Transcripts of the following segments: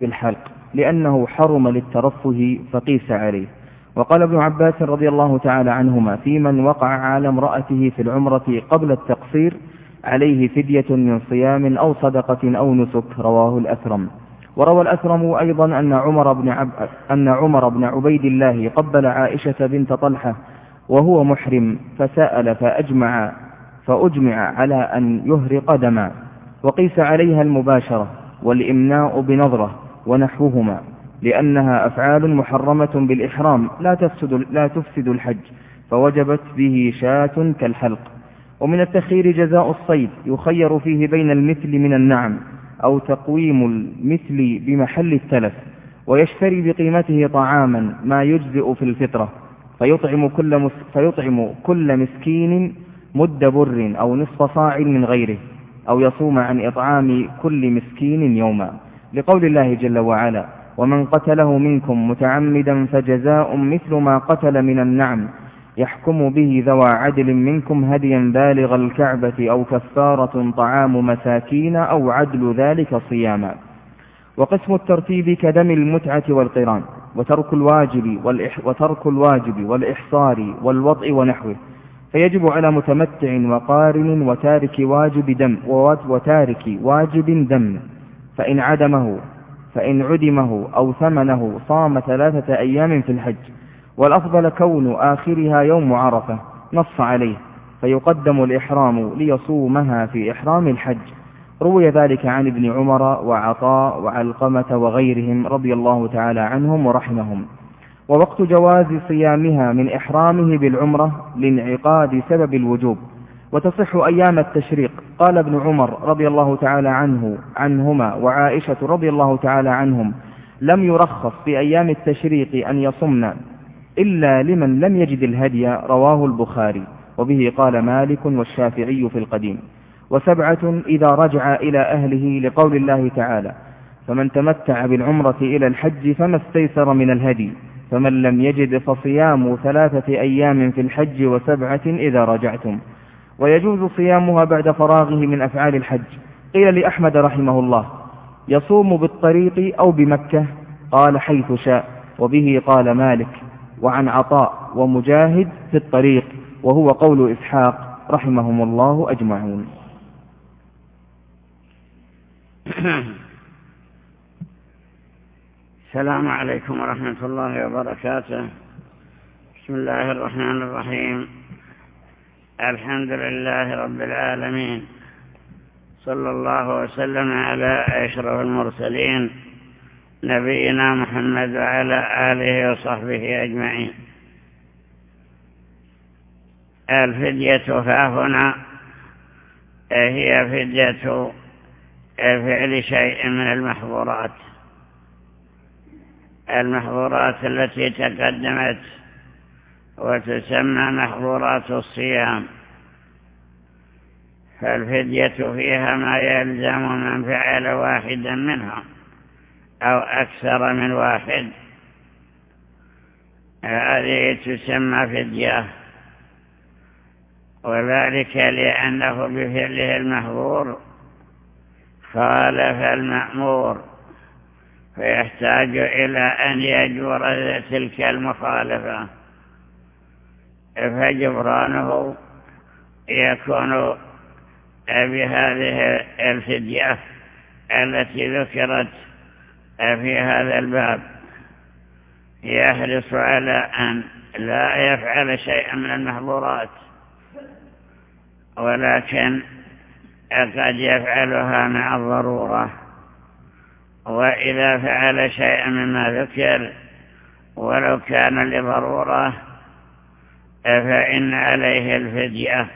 بالحلق لأنه حرم للترفه فقيس عليه. وقال ابن عباس رضي الله تعالى عنهما في من وقع على امرأته في العمرة قبل التقصير عليه فدية من صيام أو صدقة أو نسك. رواه الأثرم. وروى الأثرم أيضا أن عمر بن, عب... أن عمر بن عبيد الله قبل عائشة بنت طلحة وهو محرم فسأل فأجمع فأجمع على أن يهرق دما وقيس عليها المباشرة والإمناء بنظرة. ونحوهما لأنها أفعال محرمة بالإحرام لا تفسد, لا تفسد الحج فوجبت به شاة كالحلق. ومن التخيير جزاء الصيد يخير فيه بين المثل من النعم أو تقويم المثل بمحل التلف ويشتري بقيمته طعاما ما يجزئ في الفطرة فيطعم كل, مس فيطعم كل مسكين مد بر أو نصف صاع من غيره أو يصوم عن إطعام كل مسكين يوما. لقول الله جل وعلا ومن قتله منكم متعمدا فجزاء مثل ما قتل من النعم يحكم به ذوى عدل منكم هديا بالغ الكعبة أو كفارة طعام مساكين أو عدل ذلك صياما. وقسم الترتيب كدم المتعة والقران وترك الواجب, والإح وترك الواجب والإحصار والوضع ونحوه. فيجب على متمتع وقارن وتارك واجب دم وتارك واجب دم. فإن عدمه فإن عدمه أو ثمنه صام ثلاثة أيام في الحج والأفضل كون آخرها يوم عرفة نص عليه فيقدم الإحرام ليصومها في إحرام الحج. روي ذلك عن ابن عمر وعطاء وعلقمة وغيرهم رضي الله تعالى عنهم ورحمهم. ووقت جواز صيامها من إحرامه بالعمرة لانعقاد سبب الوجوب وتصح أيام التشريق قال ابن عمر رضي الله تعالى عنه عنهما وعائشة رضي الله تعالى عنهم لم يرخص في أيام التشريق أن يصمن إلا لمن لم يجد الهدي رواه البخاري وبه قال مالك والشافعي في القديم. وسبعة إذا رجع إلى أهله لقول الله تعالى فمن تمتع بالعمرة إلى الحج فما استيسر من الهدي فمن لم يجد فصيام ثلاثة أيام في الحج وسبعة إذا رجعتم ويجوز صيامها بعد فراغه من أفعال الحج. قيل لأحمد رحمه الله يصوم بالطريق أو بمكة؟ قال حيث شاء. وبه قال مالك وعن عطاء ومجاهد في الطريق وهو قول إسحاق رحمهم الله أجمعون. السلام عليكم ورحمة الله وبركاته. بسم الله الرحمن الرحيم. الحمد لله رب العالمين. صلى الله وسلم على أشرف المرسلين نبينا محمد وعلى آله وصحبه أجمعين. الفدية هنا هي فدية فعل شيء من المحظورات. المحظورات التي تقدمت وتسمى محظورات الصيام. فالفدية فيها ما يلزم من فعل واحدا منهم أو أكثر من واحد. هذه تسمى فدية. وذلك لأنه بفعله المحظور خالف المأمور فيحتاج إلى أن يجبر تلك المخالفة. فجبرانه يكون بهذه الفدية التي ذكرت في هذا الباب. يحرص على أن لا يفعل شيئا من المحظورات ولكن قد يفعلها مع الضرورة. وإذا فعل شيئا مما ذكر ولو كان لضرورة فإن عليه الفدية؟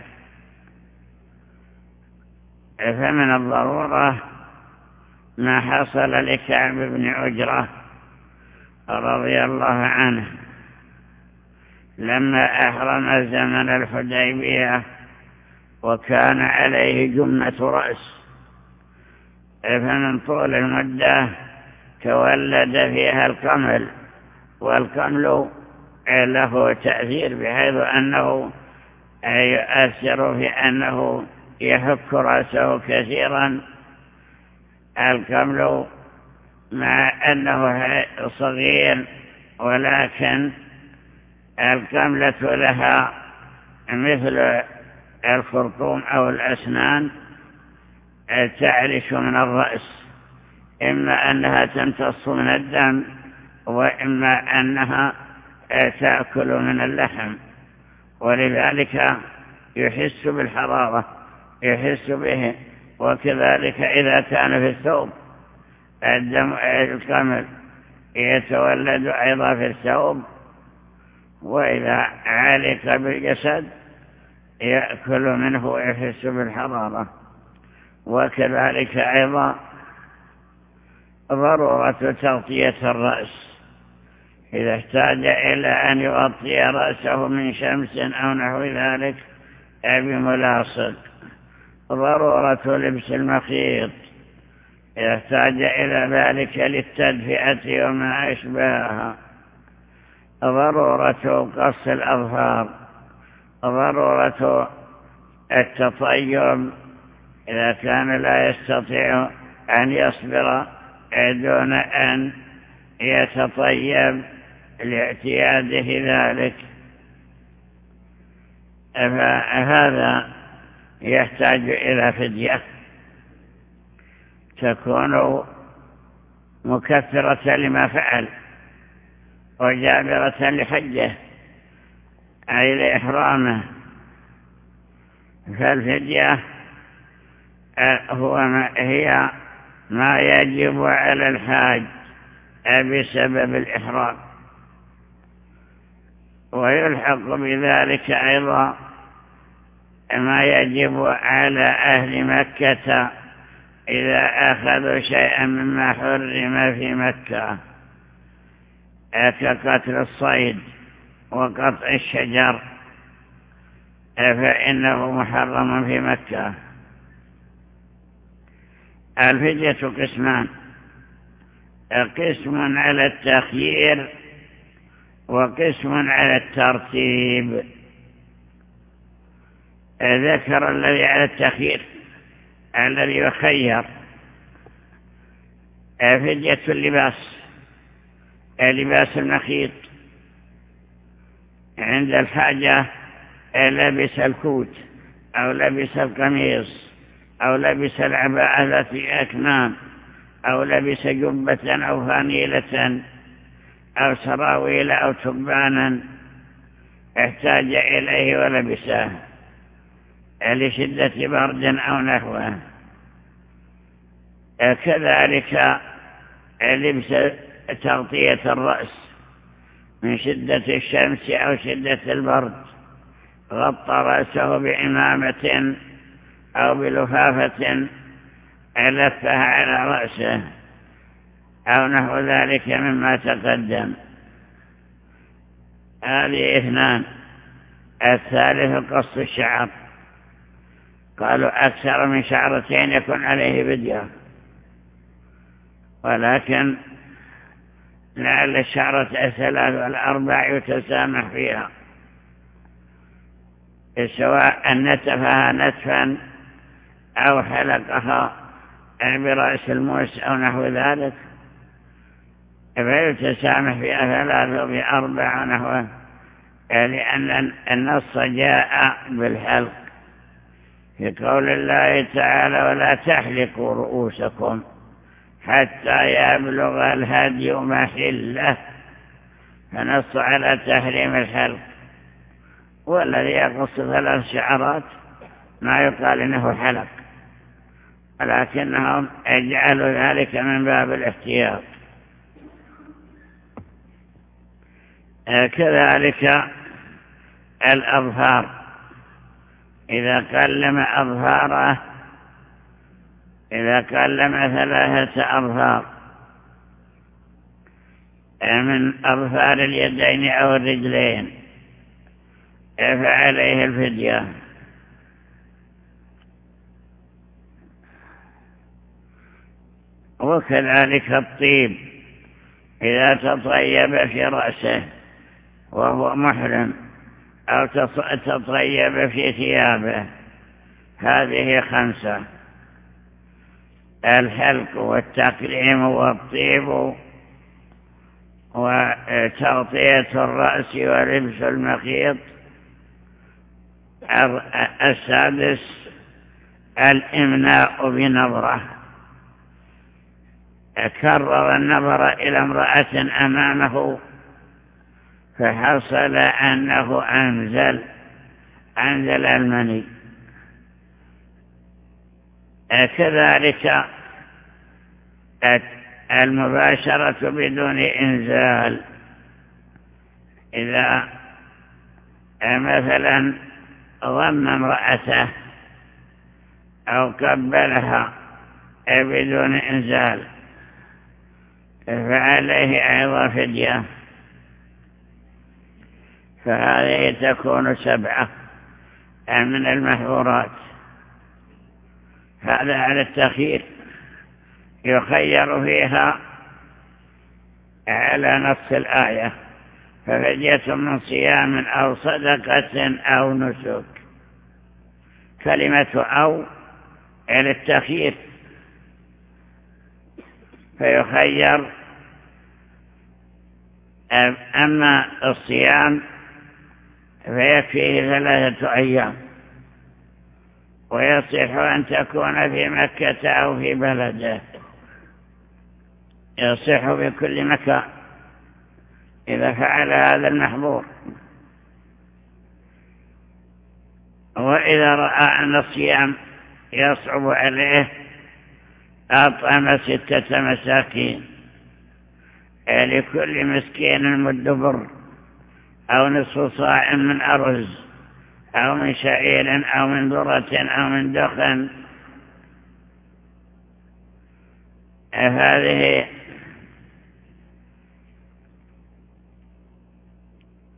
فمن الضرورة ما حصل لكعب بن عجرة رضي الله عنه لما أحرم زمن الحديبية وكان عليه جمة رأس. فمن طول المدة تولد فيها القمل والقمل له تأثير بحيث أنه يؤثر في أنه يحك رأسه كثيرا. القمل مع أنه صغير ولكن الكملة لها مثل الخرطوم أو الأسنان تعرش من الرأس. إما أنها تمتص من الدم وإما أنها تأكل من اللحم ولذلك يحس بالحرارة يحس به وكذلك إذا كان في الثوب الدم الكامل يتولد أيضا في الثوب وإذا علق بالجسد يأكل منه ويحس بالحرارة. وكذلك أيضا ضرورة تغطية الرأس. إذا احتاج إلى أن يغطي رأسه من شمس أو نحو ذلك بملاصق ضرورة لبس المخيط. إذا احتاج إلى ذلك للتدفئة وما أشبهها. ضرورة قص الأظهار. ضرورة التطيب إذا كان لا يستطيع أن يصبر دون أن يتطيب. لاعتياده ذلك. فهذا يحتاج إلى فدية. تكون مكثرة لما فعل وجابرة لحجه أي لإحرامه. فالفدية هو ما هي ما يجب على الحاج بسبب الإحرام. ويلحق بذلك أيضا ما يجب على أهل مكة إذا أخذوا شيئا مما حرم في مكة. كقتل الصيد وقطع الشجر فإنه محرم في مكة. الفدية قسمان قسم على التخيير وقسم على الترتيب. ذكر الذي على التخيير الذي يخير. فدية اللباس لباس المخيط. عند الحاجة لبس الكوت أو لبس القميص أو لبس العباءة التي أكمام أو لبس جبة أو فانيلة. أو سراويل أو تبانا احتاج إليه ولبسه لشدة برد أو نحوه. كذلك لبس تغطية الرأس من شدة الشمس أو شدة البرد. غطى رأسه بعمامة أو بلفافة لفها على رأسه. أو نحو ذلك مما تقدم. هذه اثنان. الثالث قص الشعر. قالوا أكثر من شعرتين يكون عليه بدية ولكن لعل الشعرة الثلاث والأربع يتسامح فيها. سواء نتفها نتفا أو حلقها برأس الموس أو نحو ذلك. فيتسامح فيها ثلاث وبأربع نحوه لأن النص جاء بالحلق. في قول الله تعالى ولا تحلقوا رؤوسكم حتى يبلغ الهدي محله. فنص على تحريم الحلق. والذي يقص ثلاث شعرات ما يقال إنه حلق ولكنهم يجعلوا ذلك من باب الاحتياط. كذلك الأظهار إذا كلم أظهاره إذا كلم ثلاثة أظهار من أظفار اليدين أو الرجلين فعليه الفدية. وكذلك الطيب إذا تطيب في رأسه. وهو محرم أو تطيب في ثيابه. هذه خمسة. الحلق والتقليم والطيب وتغطية الرأس ولبس المخيط. السادس الإمناء بنظرة. كرر النظر إلى امرأة أمامه فحصل أنه أنزل أنزل المني. كذلك المباشرة بدون إنزال. إذا مثلا ضم امرأته أو قبلها بدون إنزال فعليه أيضا فدية. فهذه تكون سبعة من المحظورات هذا على التخيير يخير فيها على نص الآية. ففدية من صيام أو صدقة أو نسك. كلمة أو على التخيير فيخير أما الصيام فيكفيه ثلاثة أيام. ويصح أن تكون في مكة أو في بلده. يصح في كل مكان إذا فعل هذا المحظور. وإذا رأى أن الصيام يصعب عليه أطعم ستة مساكين. لكل مسكين مدبر أو نصف صاع من أرز أو من شعير أو من ذرة أو من دخن. هذه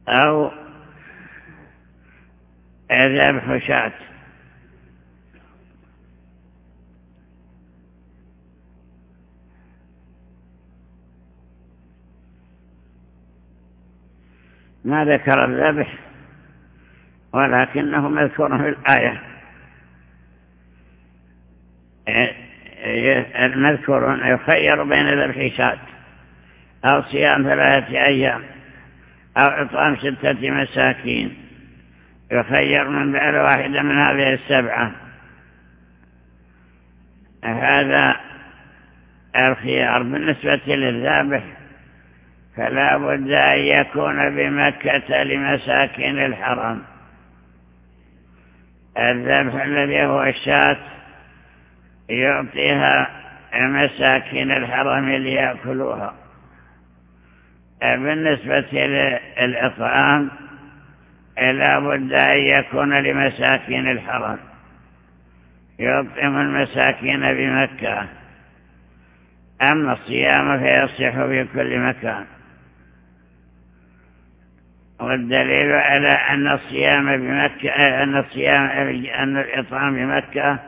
أو ذبح شاة. ما ذكر الذبح ولكنه مذكور في الآية. المذكور يخير بين ذبح شاة أو صيام ثلاثة أيام أو إطعام ستة مساكين. يخير من بعد واحدة من هذه السبعة. هذا الخيار بالنسبة للذابح. فلا بد أن يكون بمكة لمساكن الحرم. الذبح الذي هو الشاة يعطيها مساكن الحرم ليأكلوها. بالنسبة للإطعام لا بد أن يكون لمساكين الحرم. يطعم المساكين بمكة. أما الصيام فيصح في كل مكان. والدليل على أن الصيام بمكة أن الصيام أن الإطعام بمكة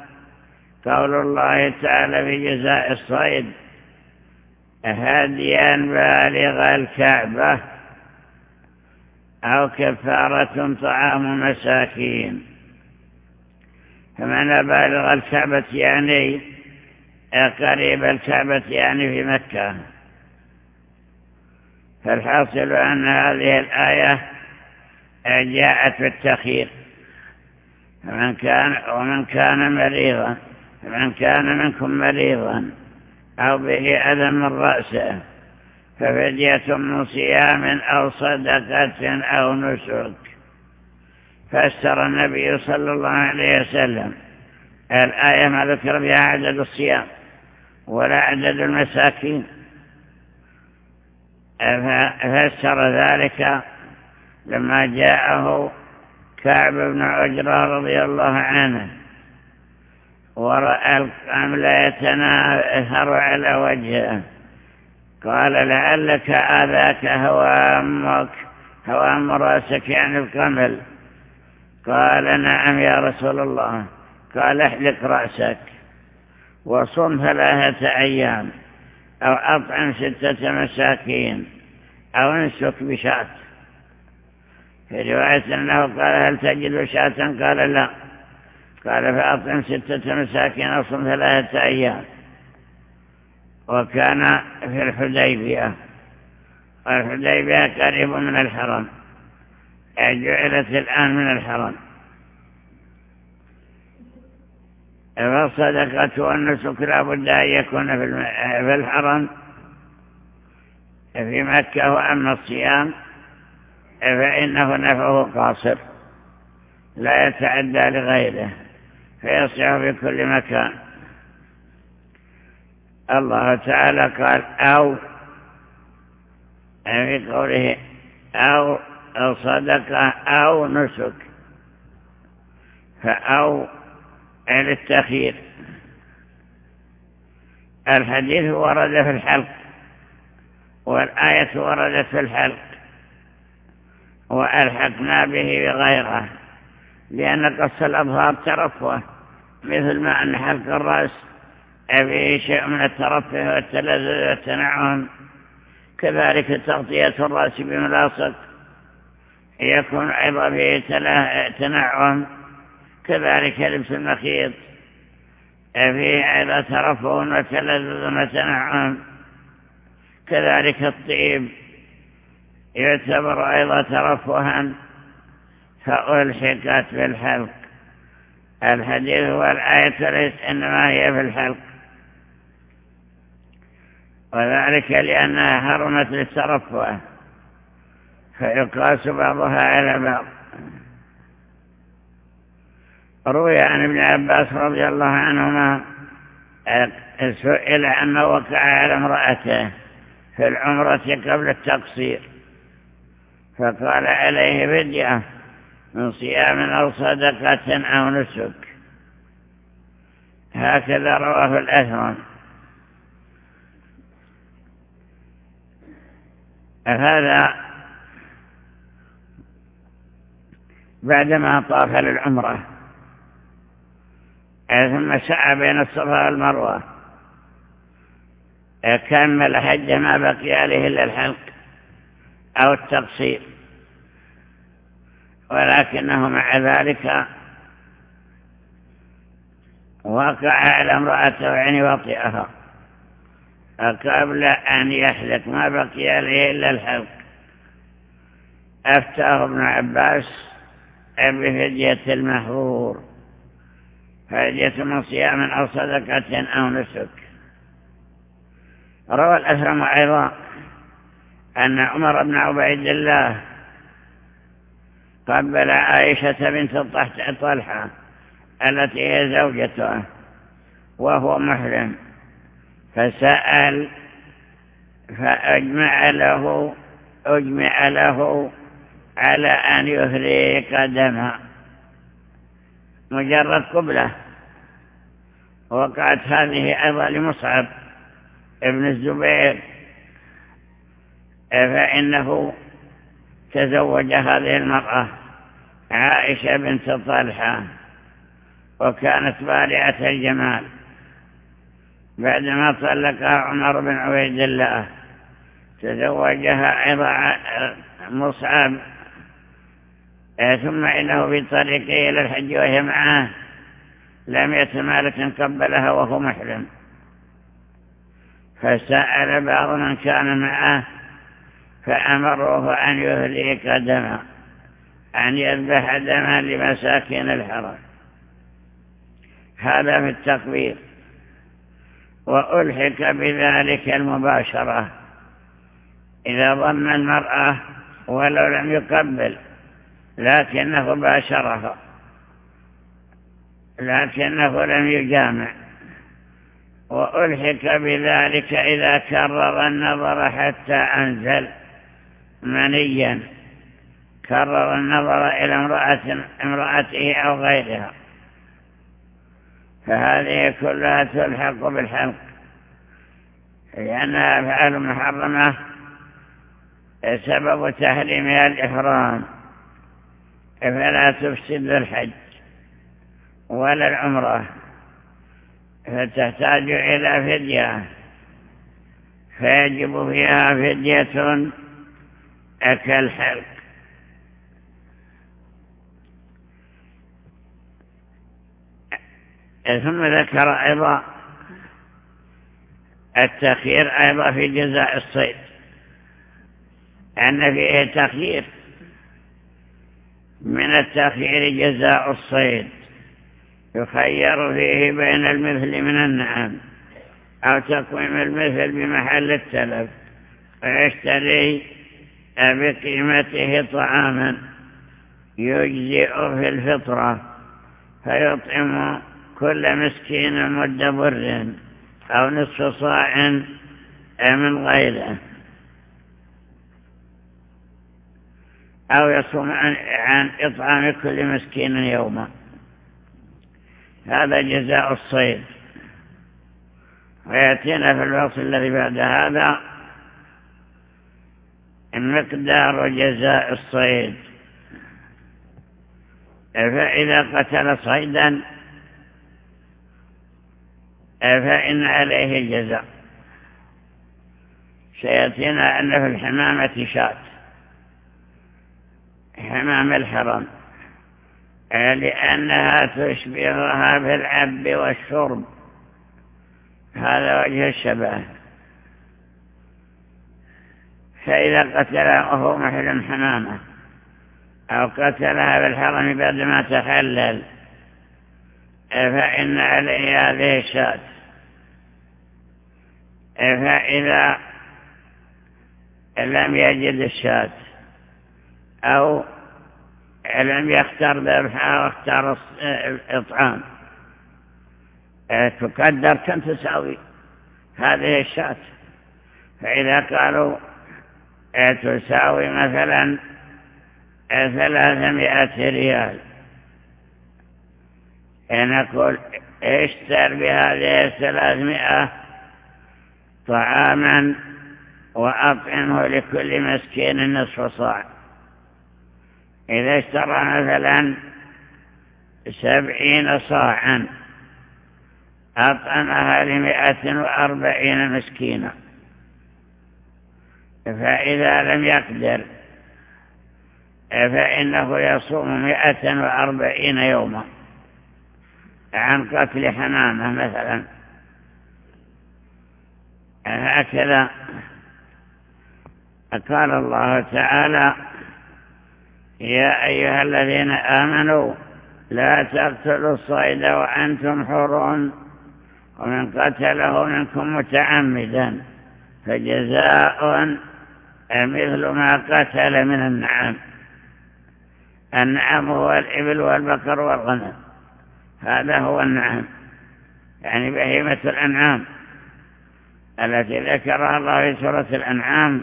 قول الله تعالى في جزاء الصيد هديا بالغ الكعبة أو كفارة طعام مساكين. فمعنى بالغ الكعبة يعني قريب الكعبة يعني في مكة. فالحاصل أن هذه الآية جاءت بالتخير فمن كان ومن كان مريضا فمن كان منكم مريضا أو به أذى من رأسه ففدية من صيام أو صدقة أو نسك. فسر النبي صلى الله عليه وسلم. الآية ما ذكر بها عدد الصيام ولا عدد المساكين. فسر ذلك لما جاءه كعب بن عجرة رضي الله عنه ورأى القمل يتناثر على وجهه. قال لعلك آذاك هوامك هوام رأسك يعني القمل؟ قال نعم يا رسول الله. قال احلق رأسك وصم ثلاثة أيام. أو أطعم ستة مساكين أو انسك بشاة. في رواية أنه قال هل تجد شاة؟ قال لا. قال فأطعم ستة مساكين أو صم ثلاثة أيام. وكان في الحديبية. الحديبية قريب من الحرم. جعلت الآن من الحرم. فالصدقة والنسك لا بد أن يكون في الحرم في مكة وأما الصيام فإنه نفعه قاصر لا يتعدى لغيره فيصيح في كل مكان. الله تعالى قال أو في قوله أو صدقة أو نسك فأو للتخيير الحديث ورد في الحلق والآية وردت في الحلق وألحقنا به بغيره لأن قص الأظهار ترفه مثل ما أن حلق الرأس فيه شيء من الترفه والتلذذ والتنعم. كذلك تغطية الرأس بملاصق يكون أيضا فيه تنعم. كذلك لبس المخيط فيه أيضا ترفه وتلذذ وتنعم كذلك الطيب يعتبر أيضا ترفها فألحقت بالحلق الحديث والآية ليس إنما هي في الحلق وذلك لأنها حرمت للترفه فيقاس بعضها على بعض. روي عن ابن عباس رضي الله عنهما سئل أنه وقع على امرأته في العمرة قبل التقصير فقال عليه فدية من صيام أو صدقة أو نسك. هكذا رواه الأثرم. هذا بعدما طاف للعمرة. ثم سعى بين الصفا والمروة. كمل حج ما بقي عليه إلا الحلق أو التقصير. ولكنه مع ذلك وقع على امرأته يعني وطئها قبل أن يحلق ما بقي عليه إلا الحلق. أفتاه ابن عباس بفدية المهور فدية من صيام أو صدقة أو نسك؟ روى الأثرم أيضا أن عمر بن عبيد الله قبل عائشة بنت طلحة التي هي زوجته وهو محرم فسأل فأجمع له أجمع له على أن يهريق دمها مجرد قبلة. وقعت هذه أيضا لمصعب ابن الزبير. فإنه تزوج هذه المرأة عائشة بنت طلحة وكانت بارعة الجمال. بعدما طلقها عمر بن عبيد الله تزوجها مصعب ثم إنه في طريقه إلى الحج وهي معه. لم يتمالك قبلها وهو محرم. فسأل بعض من كان معه فأمروه أن يهلك دما أن يذبح دما لمساكين الحرم. هذا في التقبير وألحق بذلك المباشرة. إذا ضم المرأة ولو لم يقبل لكنه باشرها لكنه لم يجامع. وألحق بذلك إذا كرر النظر حتى أنزل منيا. كرر النظر إلى امرأة امرأته أو غيرها. فهذه كلها تلحق بالحلق. لأنها أفعال محرمة سبب تحريمها الإحرام. فلا تفسد الحج ولا العمرة فتحتاج إلى فدية. فيجب فيها فدية كالحلق. ثم ذكر أيضا التخيير أيضا في جزاء الصيد أن فيه تخيير من التخيير جزاء الصيد. يخير فيه بين المثل من النعم أو تقويم المثل بمحل التلف ويشتري بقيمته طعاما. يجزئ في الفطرة فيطعم كل مسكين مد بر أو نصف صاع من غيره. أو يصوم عن إطعام كل مسكين يوما. هذا جزاء الصيد. ويأتينا في الفصل الذي بعد هذا مقدار جزاء الصيد. فإذا قتل صيدا فإن عليه الجزاء سيأتينا أن في الحمامة شات حمام الحرم. لأنها تشبهها في العب والشرب. هذا وجه الشبه. فإذا قتلها وهو محل حمامة أو قتلها بالحرم بعد ما تحلل فإن عليه هذه الشاة. فإذا لم يجد الشاة. أو لم يختار ذبحها واختار الإطعام. تقدر كم تساوي هذه الشاة؟ فإذا قالوا تساوي مثلا ثلاثمائة ريال. نقول اشتر بهذه الثلاثمائة؟ طعاما وأطعمة لكل مسكين نصف صاع. إذا اشترى مثلا سبعين صاعا أطعمها لمئة وأربعين مسكينا. فإذا لم يقدر فإنه يصوم مئة وأربعين يوما. عن قتل حمامة مثلا هكذا قال الله تعالى يا أيها الذين آمنوا لا تقتلوا الصيد وأنتم حرون. ومن قتله منكم متعمدا فجزاء مثل ما قتل من النعم. النعم هو الإبل والبقر والغنم هذا هو النعم يعني بهيمة الأنعام التي ذكرها الله في سورة الأنعام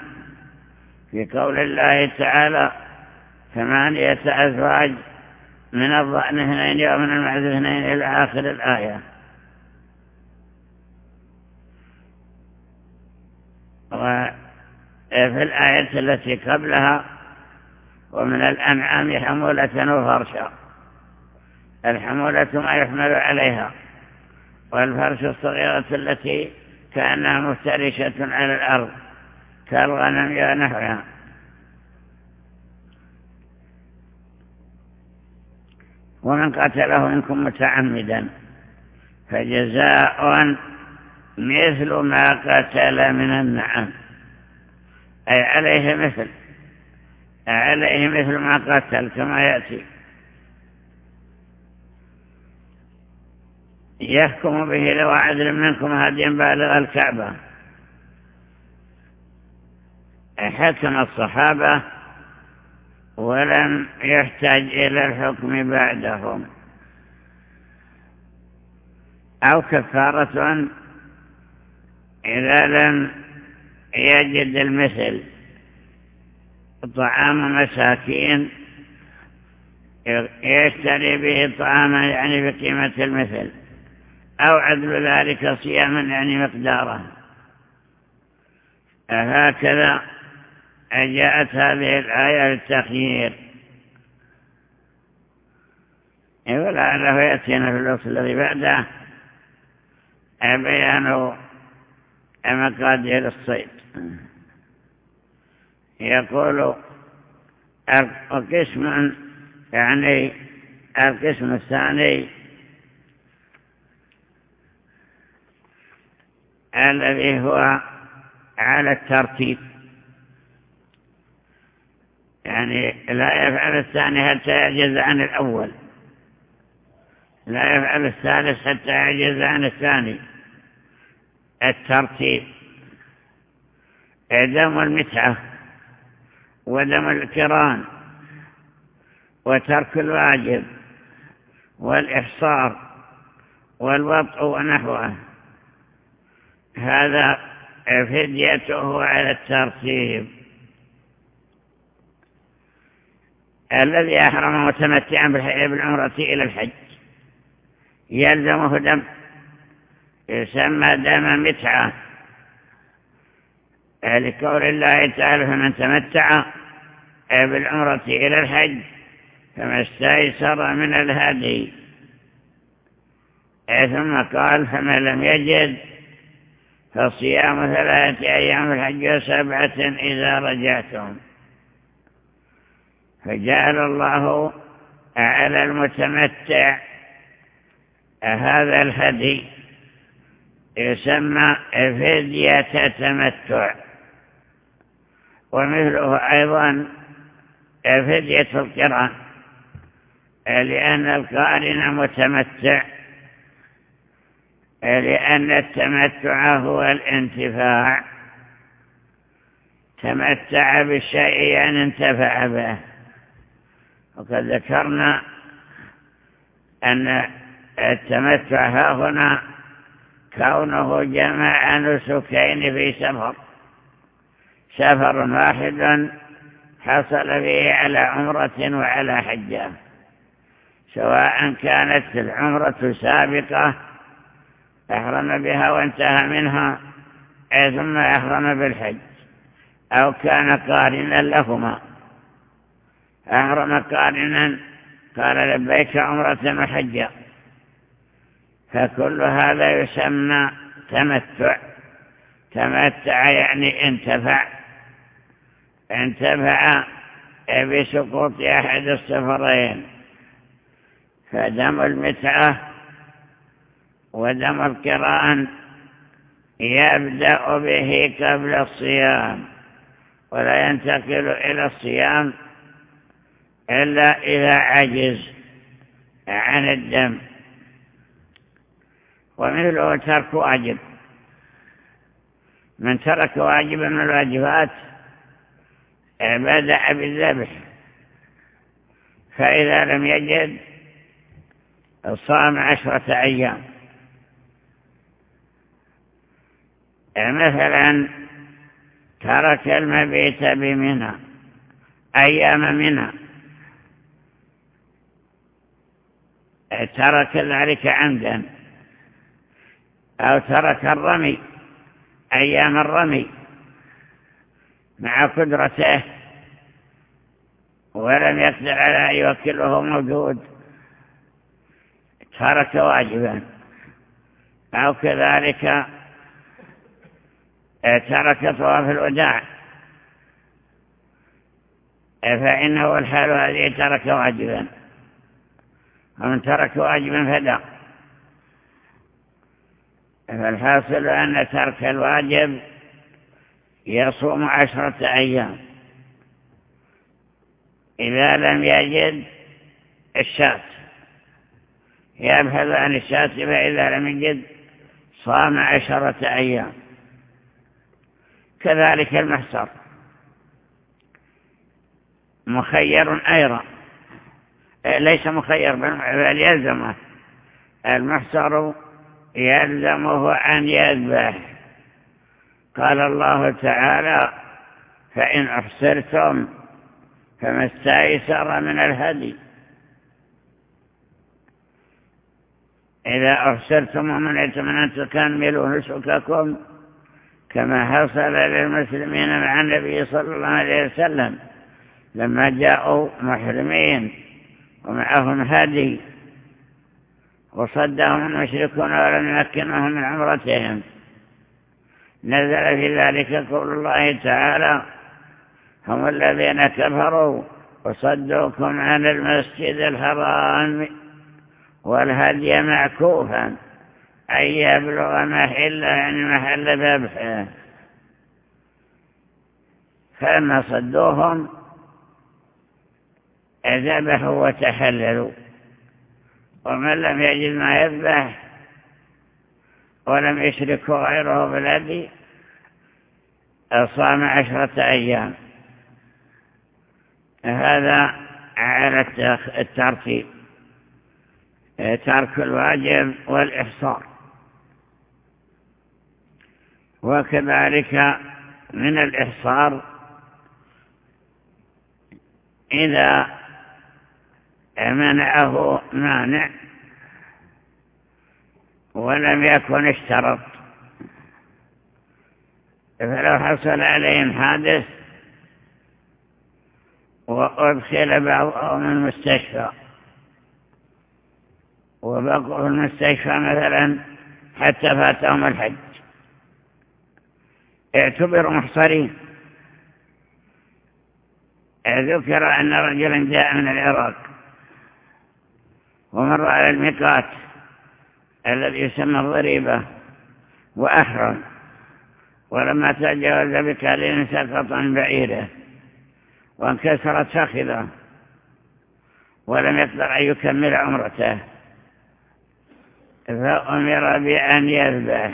في قول الله تعالى ثمانية أزواج من الضأن اثنين ومن المعز اثنين إلى آخر الآية. وفي الآية التي قبلها ومن الأنعام حمولة وفرشا. الحمولة ما يحمل عليها. والفرش الصغيرة التي كأنها مفترشة على الأرض كالغنم ونحوها. ومن قتله منكم متعمدا فجزاء مثل ما قتل من النعم. أي عليه مثل عليه مثل ما قتل كما يأتي. يحكم به لو عدل منكم هديا بالغ الكعبة. حكم الصحابة ولم يحتاج إلى الحكم بعدهم. أو كفارة إذا لم يجد المثل. طعام مساكين يشتري به طعاما يعني بقيمة المثل. أو عدل ذلك صياما يعني مقداره. هكذا جاءت هذه الآية للتخيير. ولعله يأتينا في الوقت الذي بعده بيان مقادير الصيد يقول القسم يعني القسم الثاني الذي هو على الترتيب. يعني لا يفعل الثاني حتى يعجز عن الأول. لا يفعل الثالث حتى يعجز عن الثاني. الترتيب. دم المتعة ودم الكران وترك الواجب والإحصار والوطء ونحوه. هذا فديته على الترتيب. الذي أحرم متمتعا بالعمرة إلى الحج. يلزمه دم يسمى دم متعة. لقول الله تعالى فمن تمتع بالعمرة إلى الحج فما استيسر من الهدي. ثم قال فمن لم يجد فصيام ثلاثة أيام الحج وسبعة إذا رجعتم. فجعل الله على المتمتع. هذا الهدي يسمى فدية تمتع ومثله أيضا فدية القرآن لأن القارن متمتع لأن التمتع هو الانتفاع. تمتع بالشيء أن انتفع به. وقد ذكرنا أن التمتع هنا كونه جمع نسكين في سفر. سفر واحد حصل فيه على عمرة وعلى حجة. سواء كانت العمرة سابقة أحرم بها وانتهى منها ثم أحرم بالحج أو كان قارنا لهما. أحرم قارنا قال لبيك عمرة وحجة فكل هذا يسمى تمتع. تمتع يعني انتفع. انتفع بسقوط أحد السفرين. فدم المتعة ودم القرآن يبدأ به قبل الصيام ولا ينتقل إلى الصيام إلا إذا عجز عن الدم. ومثله ترك واجب. من ترك واجبا من الواجبات بدأ بالذبح فإذا لم يجد صام عشرة أيام. مثلا ترك المبيت بمنى أيام منى. ترك ذلك عمدا أو ترك الرمي أيام الرمي مع قدرته ولم يقدر على أن يوكله موجود ترك واجبا. أو كذلك ترك طواف الوداع فإنه الحال هذه ترك واجبا. ومن ترك واجبا فدا فالحاصل أن ترك الواجب يصوم عشرة أيام. إذا لم يجد الشاة. يبحث عن الشاة فإذا لم يجد صام عشرة أيام. كذلك المحصر. مخير أيضا. ليس مخير بل يلزمه المحصر يلزمه أن يذبح. قال الله تعالى فإن أحصرتم فما استيسر من الهدي. إذا أحصرتم ومنعتم أن تكملوا نسككم كما حصل للمسلمين مع النبي صلى الله عليه وسلم لما جاءوا محرمين. ومعهم هدي وصدهم المشركون ولم يمكنهم من عمرتهم. نزل في ذلك قول الله تعالى هم الذين كفروا وصدوكم عن المسجد الحرام والهدي معكوفا أن يبلغ محل يعني محل ذبحه. فلما صدوهم ذبحوا وتحللوا ومن لم يجد ما يذبح ولم يشركوا غيره بالذي صام عشرة أيام. هذا على الترتيب. ترك الواجب والإحصار. وكذلك من الإحصار إذا منعه مانع ولم يكن اشترط. فلو حصل عليهم حادث وأدخل بعضهم المستشفى. وبقوا في المستشفى مثلا حتى فاتهم الحج. اعتبروا محصرين. ذكر أن رجلا جاء من العراق. ومر على الميقات الذي يسمى الضريبة وأحرم ولما تجاوز بكالين سقط عن بعيره وانكسرت فخذه ولم يقدر أن يكمل عمرته. فأمر بأن يذبح.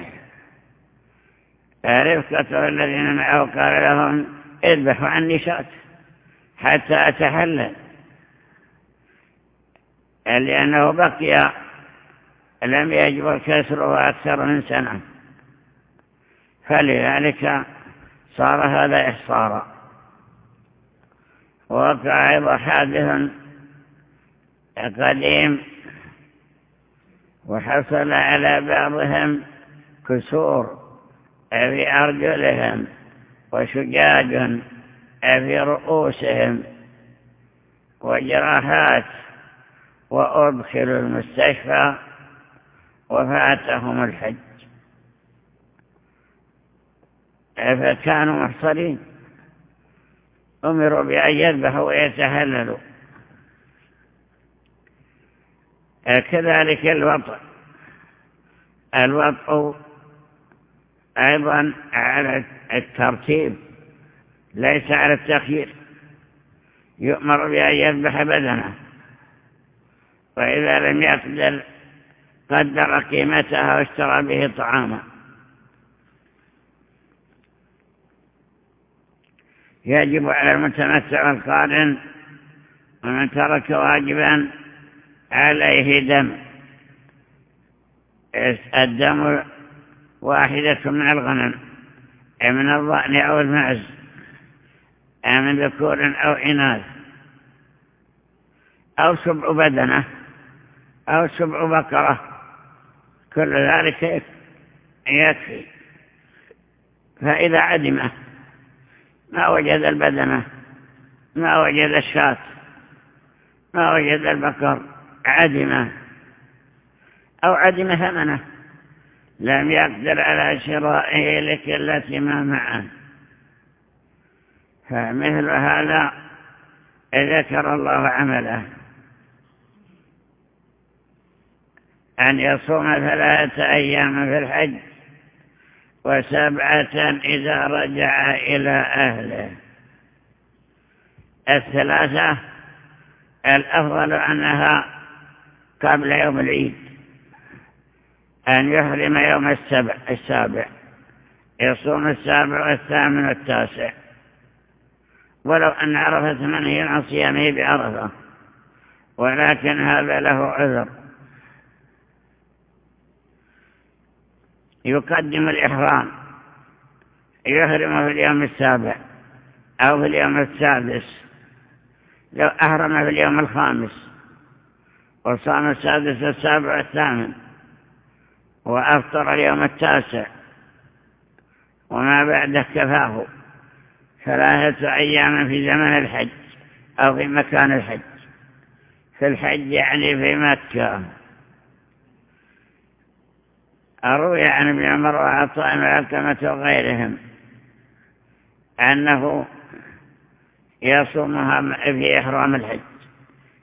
رفقته الذين معه؟ قال لهم اذبحوا عني شات حتى أتحلل. لأنه بقي لم يجبر كسره أكثر من سنة. فلذلك صار هذا إحصارا. وقع أيضا حادث قديم وحصل على بعضهم كسور في أرجلهم وشجاج في رؤوسهم وجراحات وأدخلوا المستشفى وفاتهم الحج. فكانوا محصرين أمروا بأن يذبحوا ويتهللوا. كذلك الوطء الوطء أيضا على الترتيب ليس على التخيير. يؤمر بأن يذبح بدنه وإذا لم يقدر قدر قيمتها واشترى به طعاما. يجب على المتمتع والقارن ومن ترك واجبا عليه دم. الدم واحدة من الغنم من الضأن أو المعز من ذكور أو إناث أو سبع بدنة. أو سبع بقرة. كل ذلك يكفي. فإذا عدمه ما وجد البدنة ما وجد الشاة ما وجد البقر عدمه أو عدم ثمنه. لم يقدر على شرائه لكلة ما معه. فمثل هذا ذكر الله عمله. أن يصوم ثلاثة أيام في الحج وسبعة إذا رجع إلى أهله. الثلاثة الأفضل أنها قبل يوم العيد أن يحرم يوم السبع السابع يصوم السابع والثامن والتاسع. ولو أن عرفة منه عن صيامه بعرفة ولكن هذا له عذر. يقدم الإحرام يحرم في اليوم السابع أو في اليوم السادس لو أحرم في اليوم الخامس وصام السادس السابع الثامن وأفطر اليوم التاسع وما بعده كفاه ثلاثة أيام في زمن الحج أو في مكان الحج في الحج يعني في مكة. أروي عن ابن عمر وعطاء العلقمة وغيرهم أنه يصومها في إحرام الحج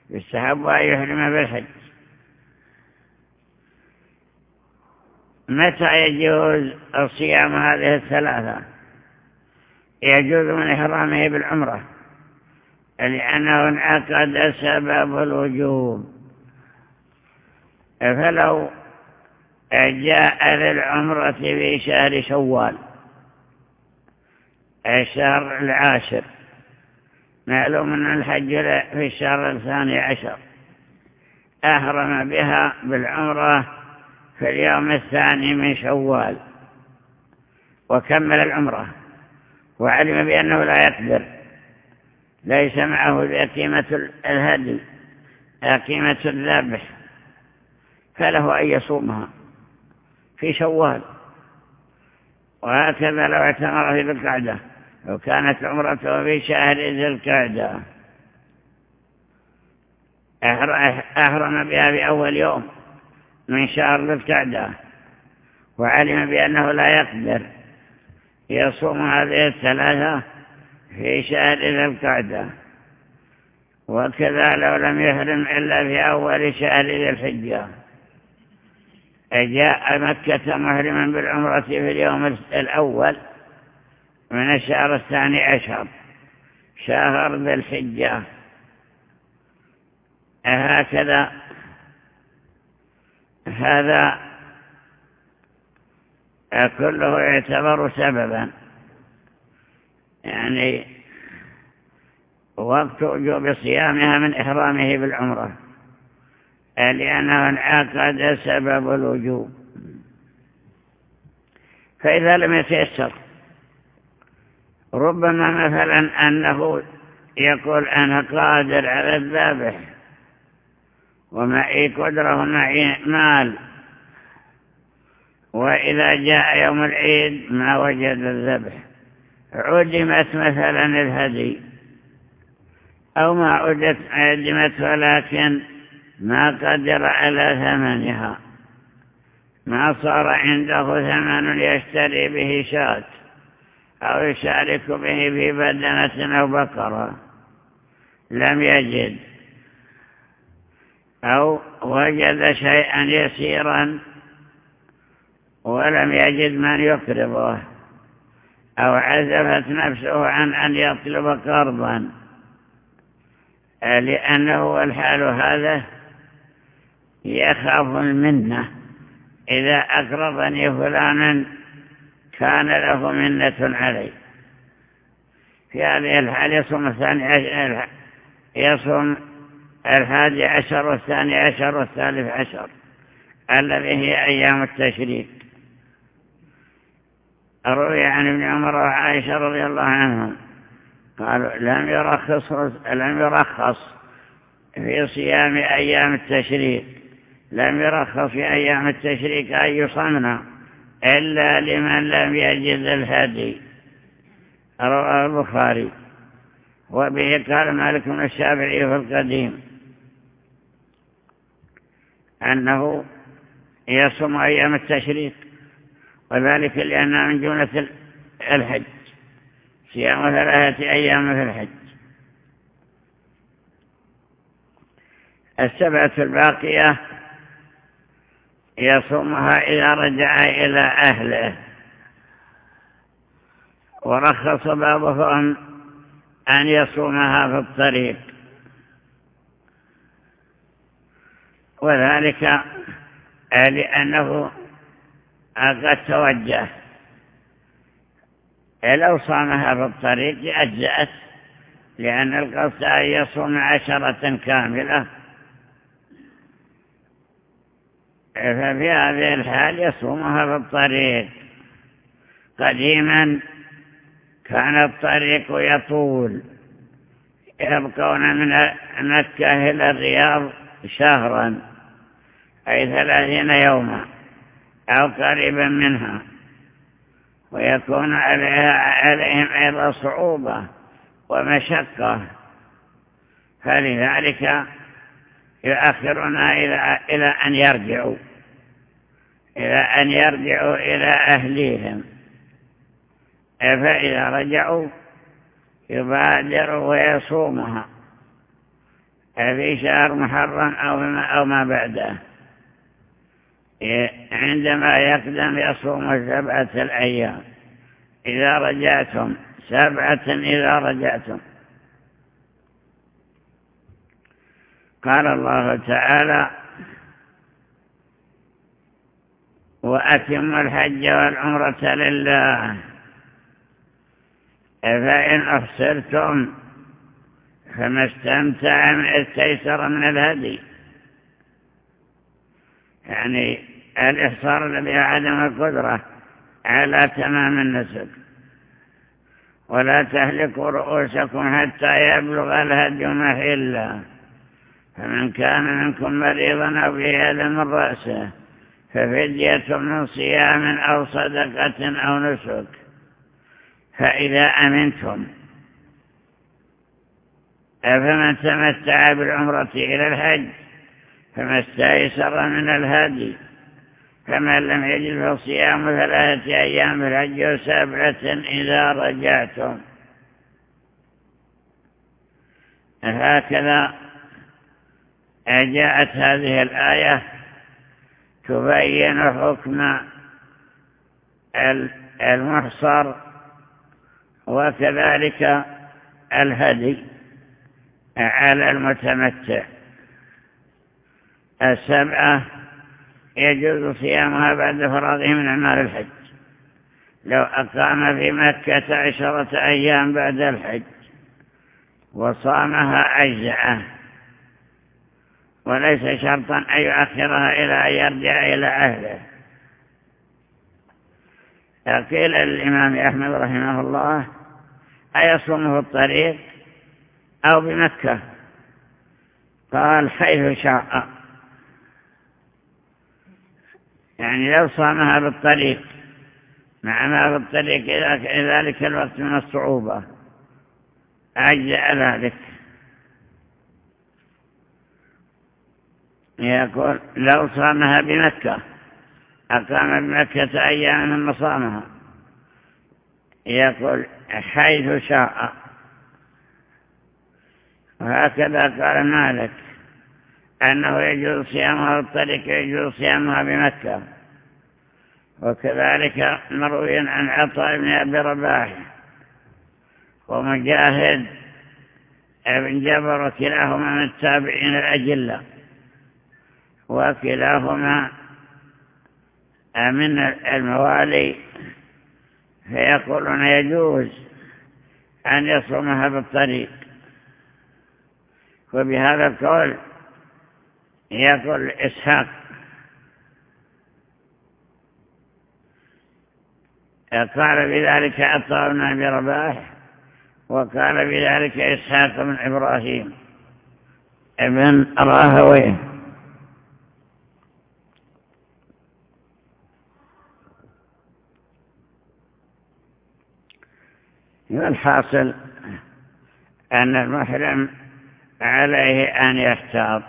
يستحب أن يحرم بالحج. متى يجوز الصيام هذه الثلاثة؟ يجوز من إحرامه بالعمرة لأنه انعقد سبب الوجوب. فلو جاء للعمرة في شهر شوال الشهر العاشر. معلوم أن الحج في الشهر الثاني عشر. أهرم بها بالعمرة في اليوم الثاني من شوال. وكمل العمرة. وعلم بأنه لا يقدر. ليس معه قيمة الهدي قيمة الذبح. فله أن يصومها. في شوال. وهكذا لو اعتمر في ذي القعدة لو كانت عمرته في شهر ذي القعدة. أحرم بها في أول يوم من شهر ذي القعدة وعلم بأنه لا يقدر يصوم هذه الثلاثة في شهر ذي القعدة. وكذا لو لم يحرم إلا في أول شهر ذي الحجة. جاء مكة محرما بالعمرة في اليوم الأول من الشهر الثاني عشر شهر ذي الحجة. هكذا هذا كله يعتبر سببا. يعني وقت وجوب صيامها من إحرامه بالعمرة. لأنه انعقد سبب الوجوب. فإذا لم يتيسر ربما مثلا أنه يقول أنا قادر على الذبح ومعي قدرة ومعي مال وإذا جاء يوم العيد ما وجد الذبح. عدمت مثلا الهدي أو ما عدمت ولكن ما قدر على ثمنها. ما صار عنده ثمن يشتري به شاة أو يشارك به في بدنة أو بقرة. لم يجد. أو وجد شيئا يسيرا ولم يجد من يقرضه. أو عزفت نفسه عن أن يطلب قرضا. لأنه الحال هذا يخاف المنة إذا أقرضني فلانا كان له منة علي. في هذه الحال يصوم الثاني عشر يصوم الحادي عشر والثاني عشر والثالث عشر الذي هي أيام التشريك روي عن ابن عمر وعائشة رضي الله عنهم قالوا لم يرخص لم يرخص في صيام أيام التشريك لم يرخص في أيام التشريك أن يصمنا إلا لمن لم يجد الهدي. رواه البخاري. وبه قال مالك بن الشافعي في القديم. أنه يصوم أيام التشريك وذلك لأنها من جملة الحج. صيام ثلاثة أيام في الحج. السبعة الباقية يصومها إذا رجع إلى أهله. ورخص بعضهم أن يصومها في الطريق. وذلك لأنه قد توجه. لو صامها في الطريق أجزأت لأن القصد أن يصوم عشرة كاملة. ففي هذه الحال يصومها في الطريق. قديما كان الطريق يطول. يبقون من مكة إلى الرياض شهرا أي ثلاثين يوما أو قريبا منها. ويكون عليها عليهم أيضا صعوبة ومشقة. فلذلك يؤخرنا إلى, أن يرجعوا. إلى أن يرجعوا إلى أهليهم. فإذا رجعوا يبادروا ويصومها. في شهر محرم أو ما, أو ما بعده. عندما يقدم يصوم سبعة الأيام. إذا رجعتم سبعة إذا رجعتم. قال الله تعالى وأتم الحج والعمرة لله. فإن أحسرتم فما استمتع من من الهدي. يعني الإحصار الذي عدم القدرة على تمام النسك. ولا تهلكوا رؤوسكم حتى يبلغ الهدي محله فمن كان منكم مريضا أو به من رأسه ففدية من صيام أو صدقة أو نسك. فإذا أمنتم. فمن تمتع بالعمرة إلى الحج فما استيسر من الهدي. فمن لم يجد فصيام ثلاثة أيام الحج وسبعة إذا رجعتم. هكذا جاءت هذه الآية تبين حكم المحصر وكذلك الهدي على المتمتع. السبعة يجوز صيامها بعد فراغه من أعمال الحج. لو أقام في مكة عشرة أيام بعد الحج وصامها أجزعه وليس شرطا أن يؤخرها إلى أن يرجع إلى أهله. قيل للإمام أحمد رحمه الله أيصومه الطريق أو بمكة؟ قال حيث شاء. يعني لو صامها بالطريق مع ما بالطريق إلى ذلك الوقت من الصعوبة. أجزأ ذلك. يقول لو صامها بمكة أقام بمكة أيام ثم صامها. يقول حيث شاء. وهكذا قال مالك أنه يجوز صيامها الطريق يجوز صيامها بمكة. وكذلك مروي عن عطاء بن أبي رباح ومجاهد ابن جبر وكلاهما من التابعين الأجلة. وكلاهما من الموالي فيقولون يجوز أن يصومها بالطريق. وبهذا القول يقول إسحاق قال بذلك عطاء بن أبي رباح وقال بذلك إسحاق بن إبراهيم ابن راهويه. والحاصل أن المحرم عليه أن يحتاط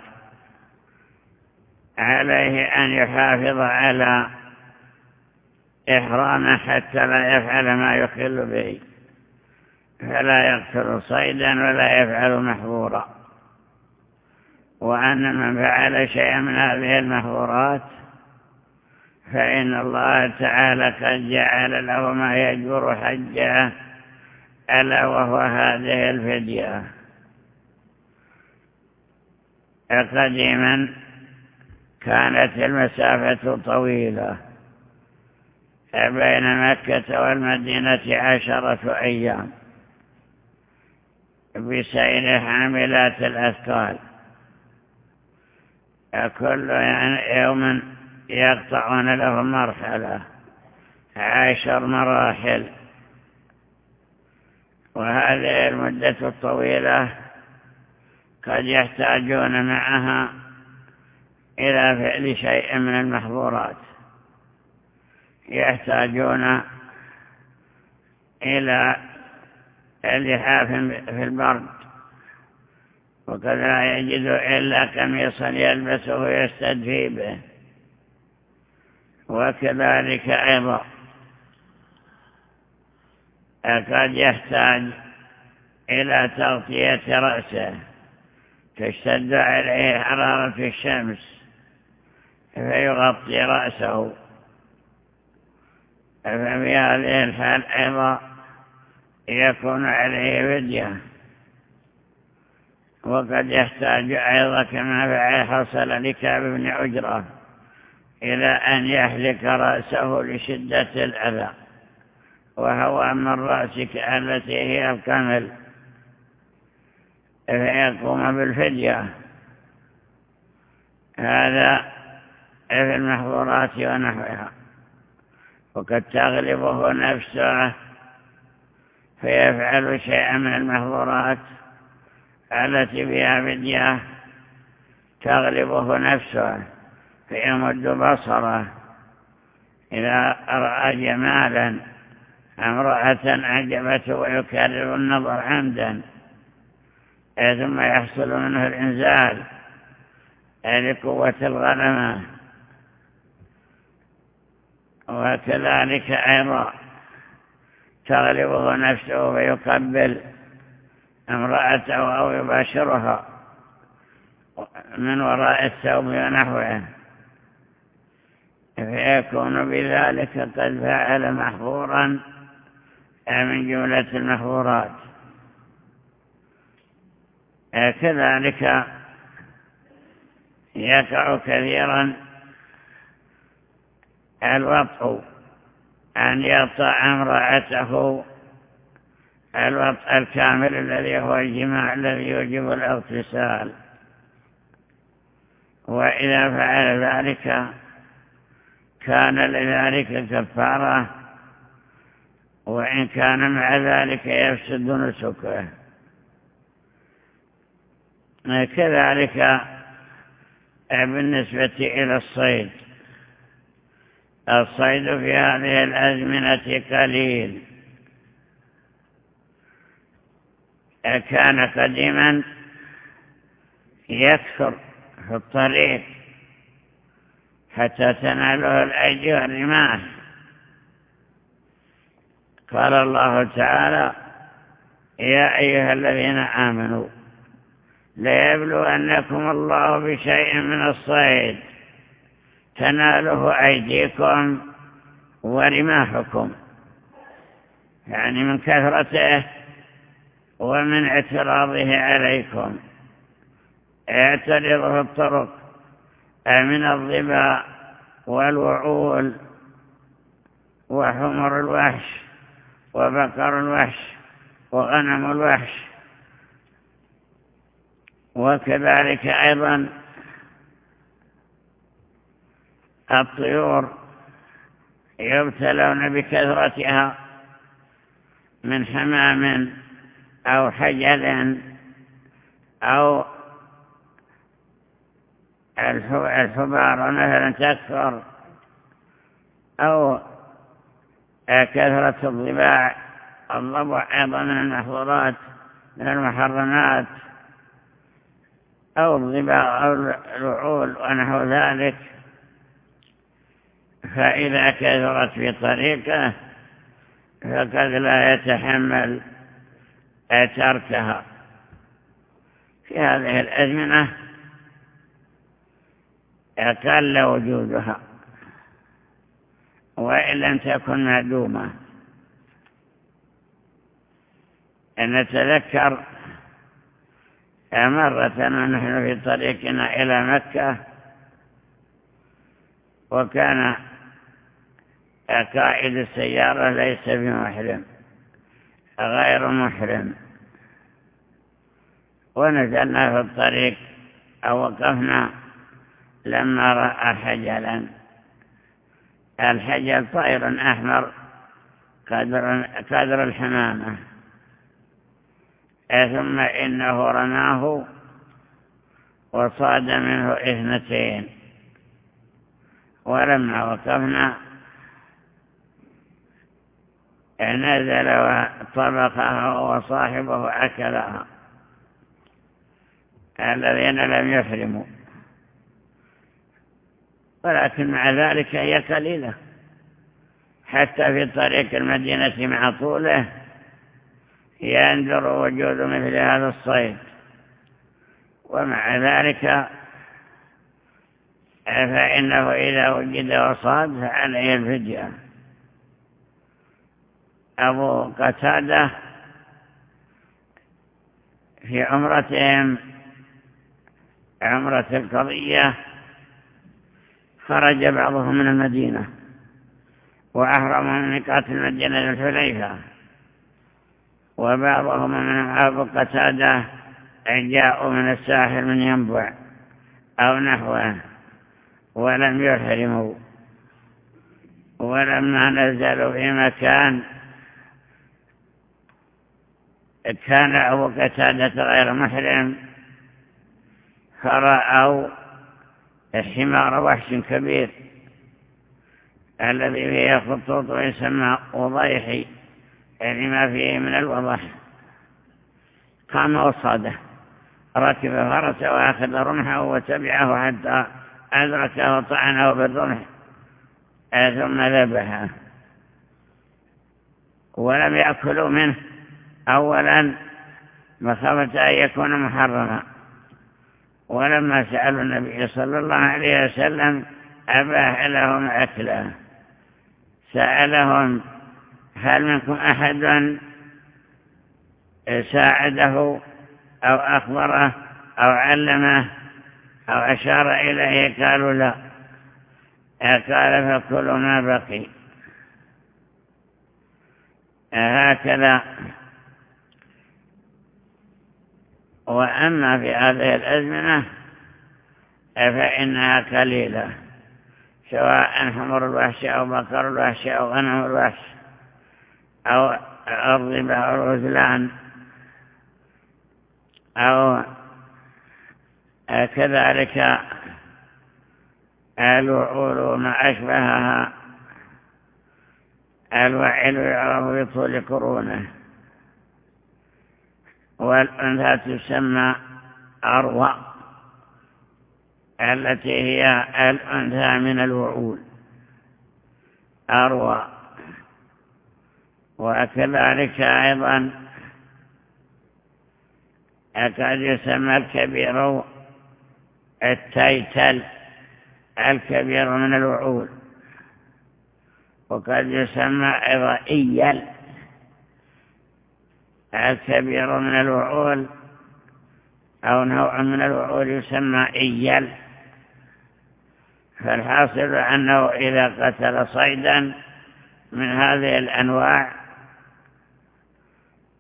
عليه أن يحافظ على إحرامه حتى لا يفعل ما يخل به فلا يقتل صيدا ولا يفعل محظورا. وأن من فعل شيئا من هذه المحظورات فإن الله تعالى قد جعل له ما يجبر حجه ألا وهو هذه الفدية. قديما كانت المسافة طويلة. بين مكة والمدينة عشرة أيام. بسير حاملات الأثقال. كل يوم يقطعون له مرحلة. عشر مراحل. وهذه المدة الطويلة قد يحتاجون معها إلى فعل شيء من المحظورات. يحتاجون إلى اللحاف في البرد وقد لا يجد إلا قميصا يلبسه يستدفي به وكذلك أيضا. قد يحتاج إلى تغطية رأسه تشتد عليه حرارة الشمس فيغطي رأسه. ففي هذه الحال أيضا يكون عليه فدية. وقد يحتاج أيضا كما حصل لكعب بن عجرة إلى أن يحلك رأسه لشدة الأذى. وهو من رأسك التي هي الكامل فيقوم بالفدية. هذا في المحظورات ونحوها. وقد تغلبه نفسه فيفعل شيئا من المحظورات التي بها فدية. تغلبه نفسه فيمد بصره إذا رأى جمالا. امرأة أعجبته ويكرر النظر عمدا ثم يحصل منه الإنزال لقوة الغنمة وكذلك أيضا تغلبه نفسه ويقبل امرأته أو يباشرها من وراء الثوب ونحوه. فيكون بذلك قد فعل محظورا من جملة المحظورات. كذلك يقع كثيرا الوطء أن يطع امرأته الوطء الكامل الذي هو الجماع الذي يوجب الاغتسال. وإذا فعل ذلك كان لذلك كفارة وإن كان مع ذلك يفسد نسكه. كذلك بالنسبة إلى الصيد. الصيد في هذه الأزمنة قليل. كان قديما يكثر في الطريق حتى تناله الأيدي والرماح قال الله تعالى يا أيها الذين آمنوا ليبلونكم الله بشيء من الصيد. تناله أيديكم ورماحكم يعني من كثرته ومن اعتراضه عليكم. اعترض في الطرق من الضباء والوعول وحمر الوحش. وبقر الوحش وغنم الوحش وكذلك أيضا الطيور يبتلون بكثرتها من حمام أو حجل أو الحبار مثلا تكثر أو كثرة الضباع الضبع أيضا من المحظورات من المحرمات أو الضباع أو الوعول ونحو ذلك. فإذا كثرت في طريقه فقد لا يتحمل تركها. في هذه الأزمنة قل وجودها. وإن لم تكن معدومة أن نتذكر مرة ونحن في طريقنا إلى مكة وكان قائد السيارة ليس بمحرم غير محرم. ونزلنا في الطريق أو وقفنا لما رأى حجلا. الحجل طائر أحمر قدر, قدر الحمامة. ثم إنه رماه وصاد منه إثنتين. ولما وقفنا نزل وطبقها وصاحبه أكلها الذين لم يحرموا. ولكن مع ذلك هي قليلة. حتى في طريق المدينة مع طوله يندر وجود مثل هذا الصيد. ومع ذلك فإنه إذا وجد وصاد فعليه الفدية. أبو قتادة في عمرتهم عمرة القضية خرج بعضهم من المدينة وأهرم من ميقات المدينة الحليفة وبعضهم من أبو قتادة جاءوا من الساحل من ينبع أو نحوه ولم يحرموا ولما نزلوا في مكان كان أبو قتادة غير محرم فرأوا حمار وحش كبير. الذي فيه خطوط ويسمى وضيحي يعني ما فيه من الوضح قام وصاده. ركب فرسه وأخذ رمحه وتبعه حتى أدركه وطعنه بالرمح. ثم ذبحه. ولم يأكلوا منه أولا مخافة أن يكون محرما. ولما سألوا النبي صلى الله عليه وسلم أباح لهم أكله سألهم هل منكم أحد ساعده أو أخبره أو علمه أو أشار إليه؟ قالوا لا. قال فكلوا ما بقي. هكذا وأما في هذه الأزمنة فإنها قليلة سواء حمر الوحش أو بقر الوحش أو غنم الوحش أو الربا أو الغزلان أو كذلك الوعول وما أشبهها الوعل يعرف بطول قرونه والأنثى تسمى أروى التي هي الأنثى من الوعول. أروى. وكذلك أيضا أكاد يسمى الكبير التيتل الكبير من الوعول. وقد يسمى أيضا الكبير من الوعول أو نوع من الوعول يسمى إيل. فالحاصل أنه إذا قتل صيدا من هذه الأنواع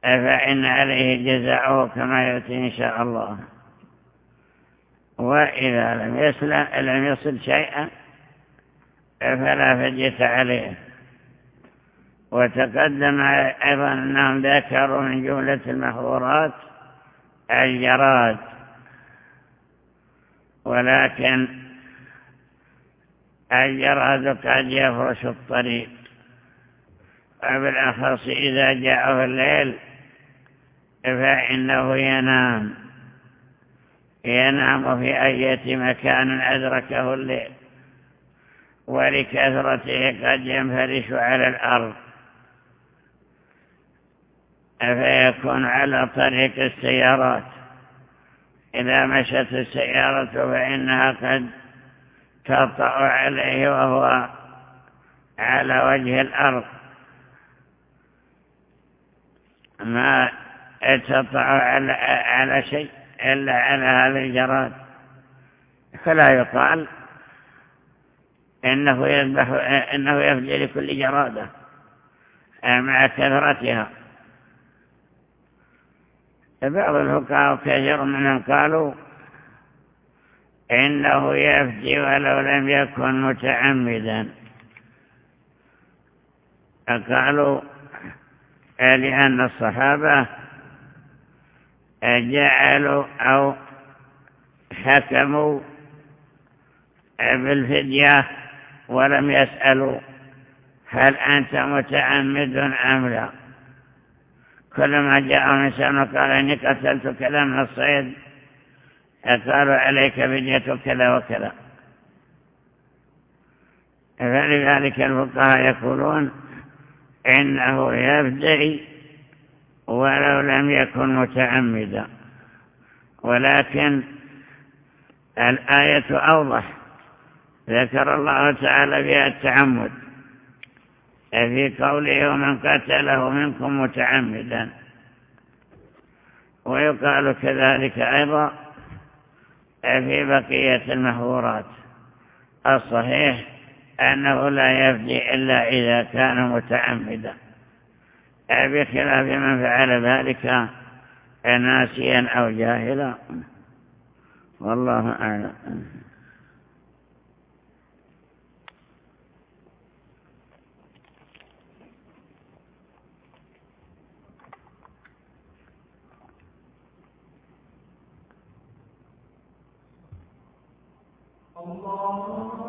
فإن عليه جزاؤه كما يأتي إن شاء الله. وإذا لم يصل, شيئا فلا فجة عليه. وتقدم أيضا أنهم ذكروا من جملة المحظورات الجراد ولكن الجراد قد يفرش الطريق. وبالأخص إذا جاء في الليل فإنه ينام. ينام في أي مكان أدركه الليل ولكثرته قد ينفرش على الأرض. فيكون على طريق السيارات. إذا مشت السيارة فإنها قد تطأ عليه وهو على وجه الأرض. ما تطأ على, على شيء إلا على هذا الجراد. فلا يقال إنه يذبح إنه يفجي لكل جرادة مع كثرتها. بعض الفقهاء كثير منهم قالوا إنه يفجي ولو لم يكن متعمدا. قالوا لأن الصحابة جعلوا أو حكموا بالفدية ولم يسألوا هل أنت متعمد أم لا؟ كلما جاء إنسان وقال إني قتلت كذا من الصيد. قالوا عليك فدية كذا وكذا. فلذلك الفقهاء يقولون إنه يبدأ ولو لم يكن متعمدا. ولكن الآية أوضح. ذكر الله تعالى بها التعمد. في قوله ومن قتله منكم متعمدا. ويقال كذلك أيضا في بقية المهورات. الصحيح أنه لا يفدي إلا إذا كان متعمدا. بخلاف من فعل ذلك ناسيا أو جاهلا. والله أعلم. Allah.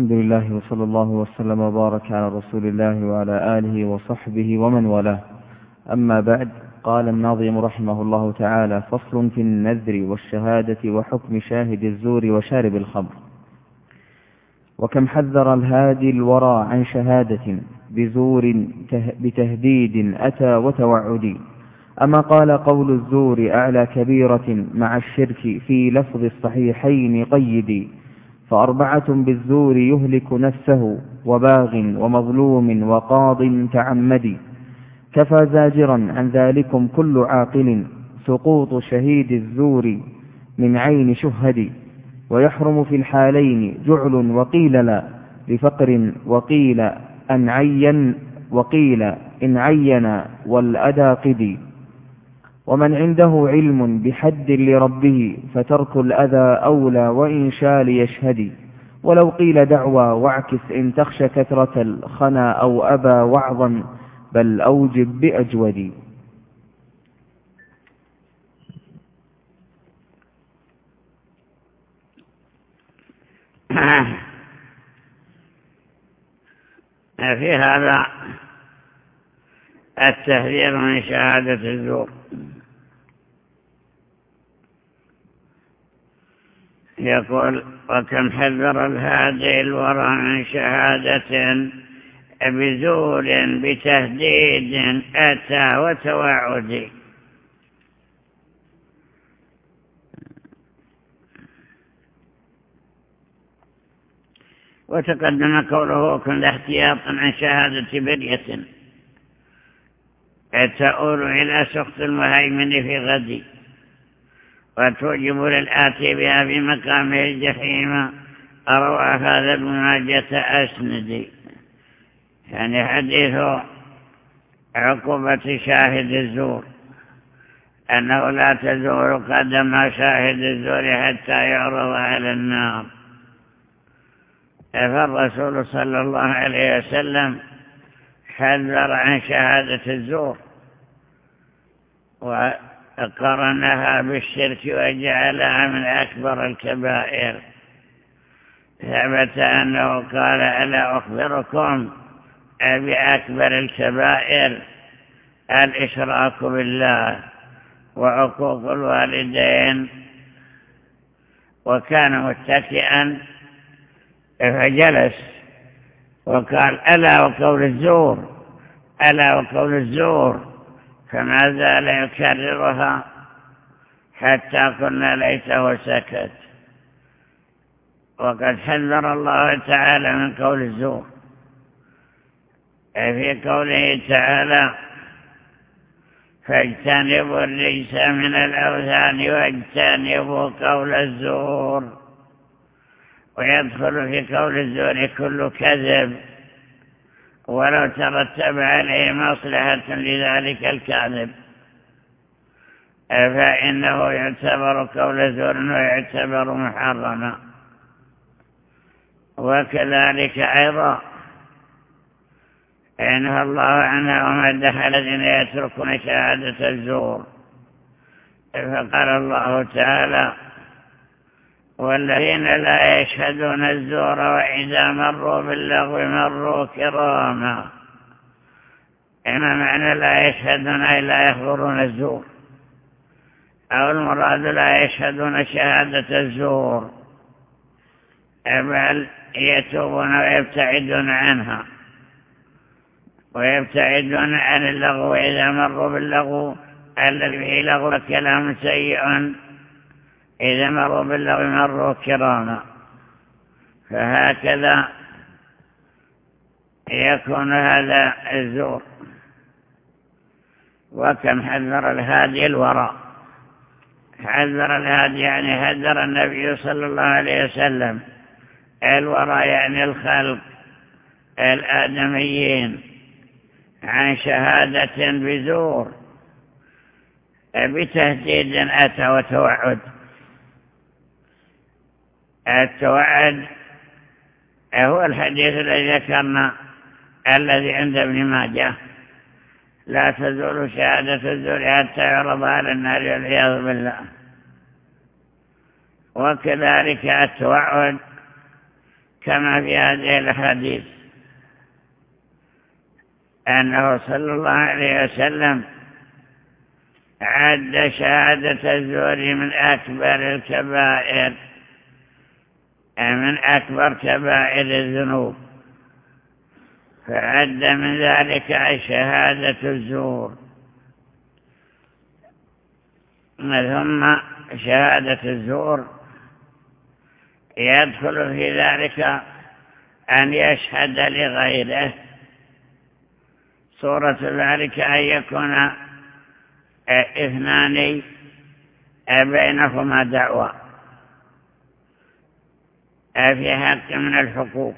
الحمد لله وصلى الله وسلم وبارك على رسول الله وعلى آله وصحبه ومن والاه. أما بعد قال الناظم رحمه الله تعالى فصل في النذر والشهادة وحكم شاهد الزور وشارب الخمر. وكم حذر الهادي الورى عن شهادة بزور بتهديد أتى وتوعد. أما قال قول الزور أعلى كبيرة مع الشرك في لفظ الصحيحين قيدي فأربعة بالزور يهلك نفسه وباغ ومظلوم وقاض تعمد كفى زاجرا عن ذلكم كل عاقل سقوط شهيد الزور من عين شهد. ويحرم في الحالين جعل وقيل لا لفقر وقيل أن عين وقيل إن عين والأدى قدي ومن عنده علم بحد لربه فترك الأذى أولى وإن شال يشهدي ولو قيل دعوى واعكس إن تخشى كثرة الخنا أو أبى وعظا بل أوجب بأجودي. في هذا التهذير من شهادة الزور. يقول وكم حذر الهادي الورى من شهادة بزور بتهديد أتى وتوعد. وتقدم قوله كن احتياطا عن شهادة برية. تؤول إلى سخط المهيمن في غد وتوجب للآتي بها في مقامه الجحيم. أروى هذا ابن ماجة أسندي. يعني حديث عقوبة شاهد الزور. أنه لا تزور قدم شاهد الزور حتى يعرض على النار. فالرسول صلى الله عليه وسلم حذر عن شهادة الزور. وقرنها بالشرك وجعلها من أكبر الكبائر. ثبت أنه قال ألا أخبركم بأكبر الكبائر؟ الإشراك بالله وعقوق الوالدين. وكان متكئا فجلس وقال ألا وقول الزور ألا وقول الزور. فما زال يكررها حتى قلنا ليته سكت وقد حذر الله تعالى من قول الزور. في قوله تعالى فاجتنبوا الرجس من الأوثان واجتنبوا قول الزور. ويدخل في قول الزور كل كذب. ولو ترتب عليه مصلحة لذلك الكاذب. فإنه يعتبر قول زور ويعتبر محرما. وكذلك أيضا إنه الله عنها وما دخل الذين يتركون شهادة الزور. فقال الله تعالى والذين لا يشهدون الزور وإذا مروا باللغو مروا كراما. إما معنى لا يشهدون أي لا يخبرون الزور. أو المراد لا يشهدون شهادة الزور. بل يتوبون ويبتعدون عنها. ويبتعدون عن اللغو. إذا مروا باللغو الذي به لغو كلام سيء إذا مروا باللغو مروا كراما. فهكذا يكون هذا الزور. وكم حذر الهادي الوراء حذر الهادي يعني حذر النبي صلى الله عليه وسلم. الوراء يعني الخلق الآدميين. عن شهادة بزور. بتهديد أتى وتوعد. التوعد هو الحديث الذي ذكرنا الذي عند ابن ماجه. لا تزول شهادة الزور حتى يعرض على النار والعياذ بالله. وكذلك التوعد كما في هذه الحديث أنه صلى الله عليه وسلم عد شهادة الزور من أكبر الكبائر. من أكبر كبائر الذنوب فعد من ذلك شهادة الزور. ثم شهادة الزور يدخل في ذلك أن يشهد لغيره. صورة ذلك أن يكون اثنان بينهما دعوة. في حق من الحقوق.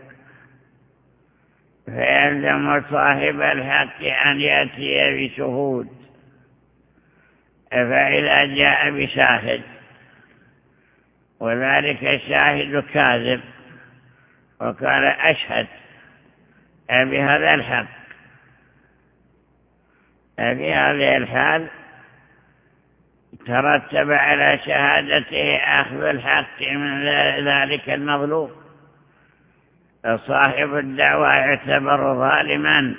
فيلزم صاحب الحق أن يأتي بشهود. فإذا جاء بشاهد وذلك الشاهد كاذب وقال أشهد بهذا الحق. في هذه الحال ترتب على شهادته أخذ الحق من ذلك المظلوم. صاحب الدعوة يعتبر ظالما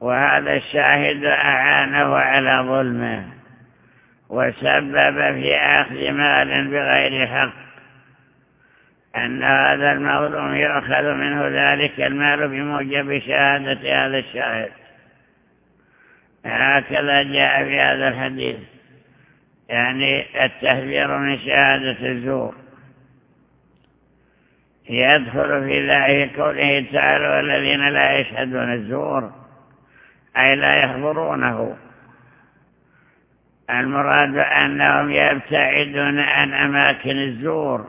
وهذا الشاهد أعانه على ظلمه وسبب في أخذ مال بغير حق. أن هذا المظلوم يؤخذ منه ذلك المال بموجب شهادة هذا الشاهد. هكذا جاء في هذا الحديث. يعني التهذير من شهادة الزور. يدخل في ذلك قوله تعالى والذين لا يشهدون الزور أي لا يحضرونه. المراد أنهم يبتعدون عن أماكن الزور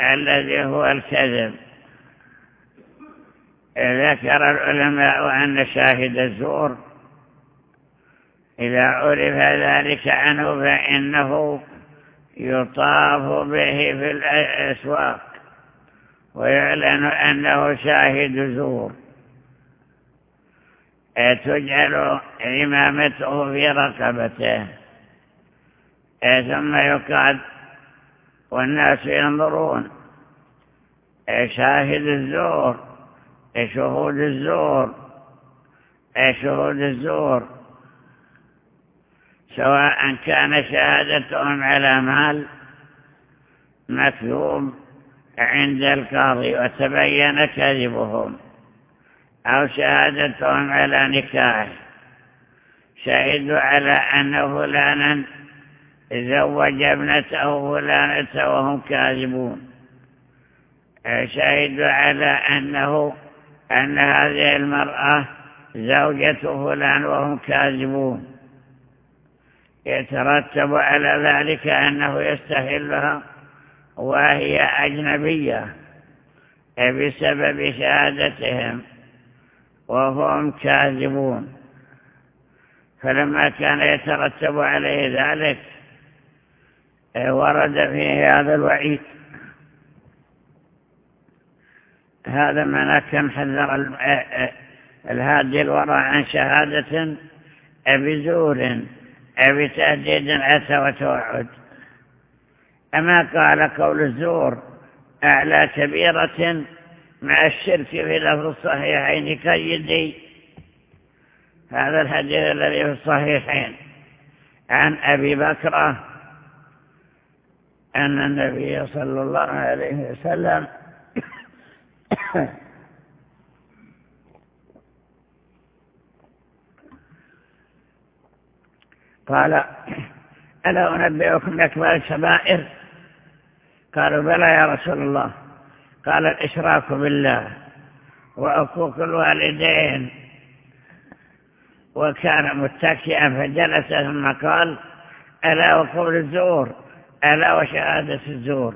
الذي هو الكذب. ذكر العلماء أن شاهد الزور إذا عرف ذلك عنه فإنه يطاف به في الأسواق ويعلن أنه شاهد زور. تجعل إمامته في رقبته. ثم يقعد والناس ينظرون. شاهد الزور شهود الزور شهود الزور. سواء كان شهادتهم على مال مكتوب عند القاضي وتبين كذبهم أو شهادتهم على نكاح. شهدوا على أن فلانا زوج ابنته فلانة وهم كاذبون. شهدوا على أنه أن هذه المرأة زوجة فلان وهم كاذبون. يترتب على ذلك أنه يستهلها وهي أجنبية بسبب شهادتهم وهم كاذبون. فلما كان يترتب عليه ذلك ورد فيه هذا الوعيد. هذا ما كم حذر الهادي الورى عن شهادة بزور. بتهديد أتى وتوعد. أما قال قول الزور أعلى كبيرة مع الشرك في لفظ الصحيحين كيدي هذا الحديث الذي في الصحيحين. عن أبي بكرة أن النبي صلى الله عليه وسلم قال ألا أنبئكم بأكبر الشبائر قالوا بلى يا رسول الله. قال الإشراك بالله وعقوق الوالدين. وكان متكئا فجلس ثم قال ألا وقول الزور؟ ألا وشهادة الزور؟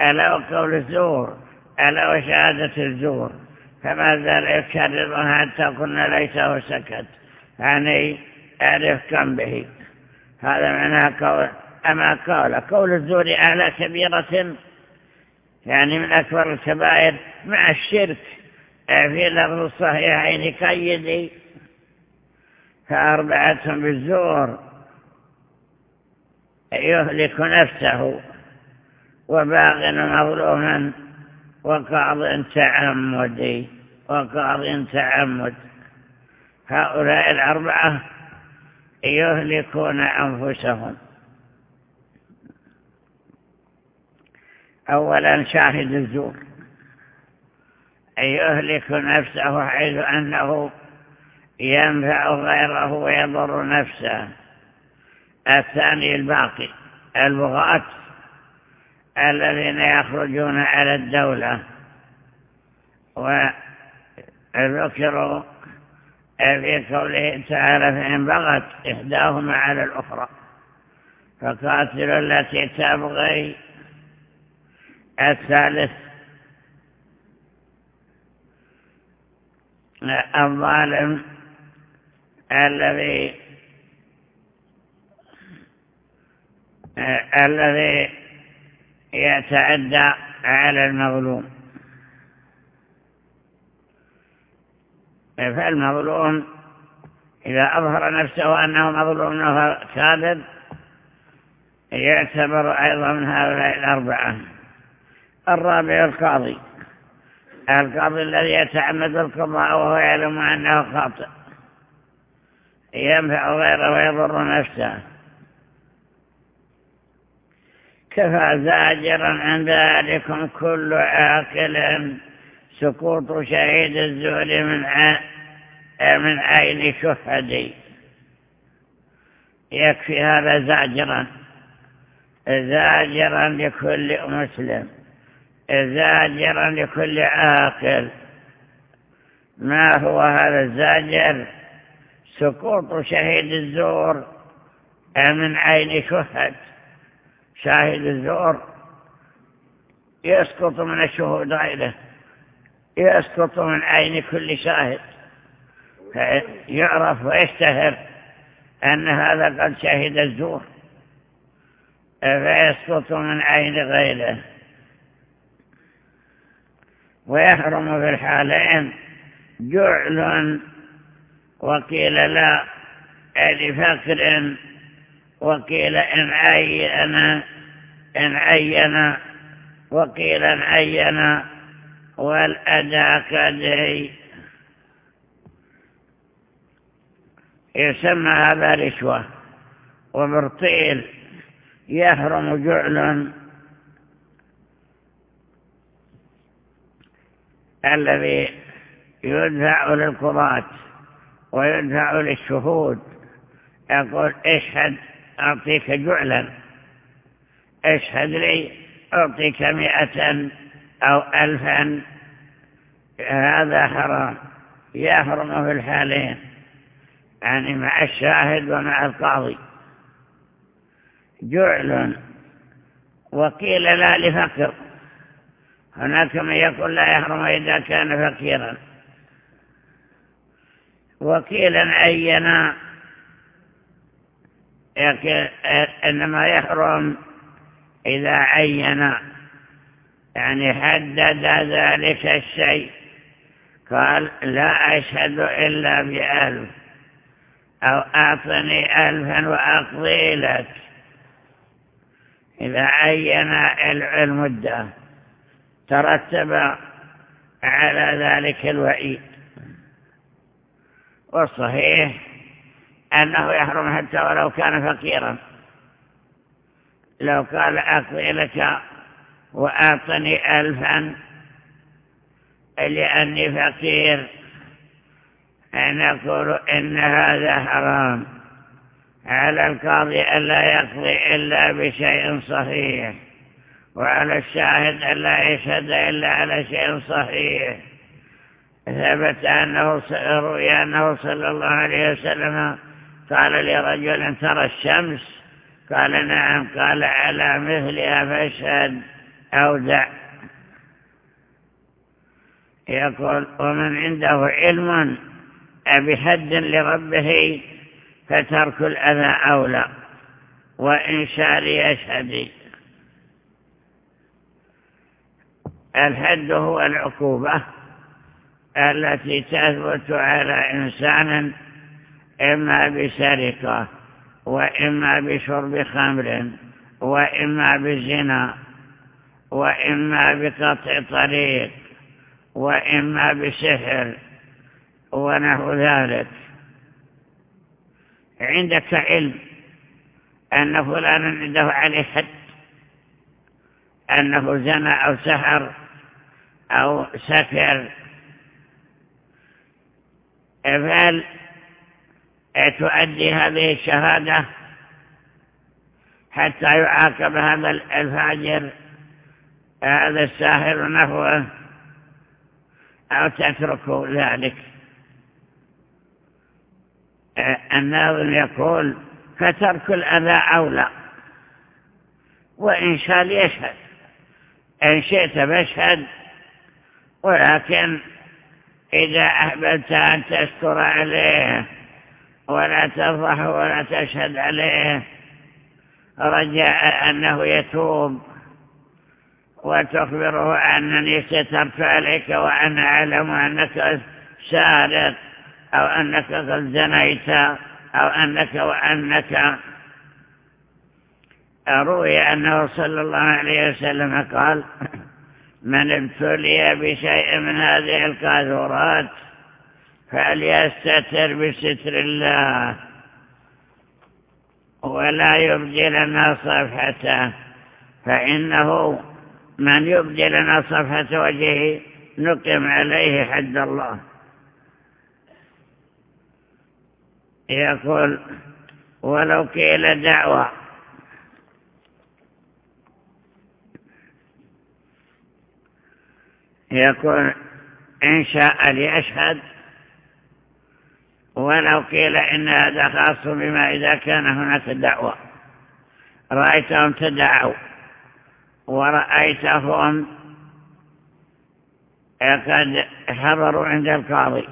ألا وقول الزور؟ ألا وشهادة الزور؟ فما زال يكررها حتى قلنا ليس سكت؟ يعني كم به هذا معناه قول أما قال قول الزور أعلى كبيرة يعني من أكبر الكبائر مع الشرك. في لفظ الصحيحين كيدي فأربعة بالزور. يهلك نفسه. وباغ مظلوما. وقاض تعمدي. وقاض تعمد. هؤلاء الأربعة يهلكون أنفسهم. أولا شاهد الزور. يهلك نفسه حيث أنه ينفع غيره ويضر نفسه. الثاني الباقي البغاة الذين يخرجون على الدولة. وذكروا في قوله تعالى فإن بغت إحداهما على الأخرى فقاتلوا التي تبغي الثالث. الظالم الذي الذي يتعدى على المظلوم. فالمظلوم إذا أظهر نفسه أنه مظلوم كاذب يعتبر أيضا من هؤلاء الأربعة. الرابع القاضي. القاضي الذي يتعمد القضاء وهو يعلم أنه خاطئ. ينفع غيره ويضر نفسه. كفى زاجرا عن ذلكم كل عاقل. سقوط شهيد الزور من من عين شهدي يكفي هذا زاجرا. زاجرا لكل مسلم. زاجرا لكل عاقل. ما هو هذا الزاجر؟ سقوط شهيد الزور. من عين شهد؟ شاهد الزور. يسقط من الشهود غيره يسقط من عين كل شاهد يعرف ويشتهر أن هذا قد شهد الزور. فيسقط من عين غيره. ويحرم في الحالين جعل وقيل لا لفقر وقيل إن عين إن عين وقيل إن عين والأداء كدي يسمى هذا رشوة وبرطيل يحرم جعل الذي يدفع للقضاة ويدفع للشهود. يقول اشهد أعطيك جعلا. اشهد لي أعطيك مئة. أو ألفا. هذا حرام. يحرم في الحالين. يعني مع الشاهد ومع القاضي. جعل وقيل لا لفقر. هناك من يقول لا يحرم إذا كان فقيرا. وقيل عينا إنما يحرم إذا عين يعني حدد ذلك الشيء. قال لا أشهد إلا بألف أو أعطني ألفا وأقضي لك إذا عين المدة ترتب على ذلك الوعيد. والصحيح أنه يحرم حتى ولو كان فقيرا. لو قال أقضي لك وأعطني ألفا. لأني فقير. نقول إن هذا حرام. على القاضي ألا يقضي إلا بشيء صحيح. وعلى الشاهد ألا يشهد إلا على شيء صحيح. ثبت أنه روي أنه صلى الله عليه وسلم قال لرجل ترى الشمس؟ قال نعم. قال على مثلها فاشهد. أو دع يقول ومن عنده علم بحد لربه فترك الأذى أولى وإن شاء ليشهد. الحد هو العقوبة التي تثبت على إنسان إما بسرقة وإما بشرب خمر وإما بزنا. وإما بقطع طريق وإما بسحر ونحو ذلك. عندك علم أن فلانا عنده عليه حد أنه زنى أو سحر أو سكر. فهل تؤدي هذه الشهادة حتى يعاقب هذا الفاجر؟ هذا الساهر نحوه أو تترك ذلك. الناظم يقول فترك الأذى أولى وإن شاء ليشهد إن شئت فاشهد ولكن إذا أحببت أن تستر عليه ولا تفضح ولا تشهد عليه رجاء أنه يتوب. وتخبره أنني سترت عليك وأنا أعلم أنك سارق أو أنك قد زنيت أو أنك وأنك روي أنه صلى الله عليه وسلم قال من ابتلي بشيء من هذه القاذورات فليستتر بستر الله ولا يبدي لنا صفحته فإنه من يبدي لنا صفحة وجهه نقم عليه حد الله. يقول ولو قيل دعوة. يقول إن شاء ليشهد ولو قيل إن هذا خاص بما إذا كان هناك دعوة. رأيتهم تدعوا ورأيتهم قد حضروا عند القاضي.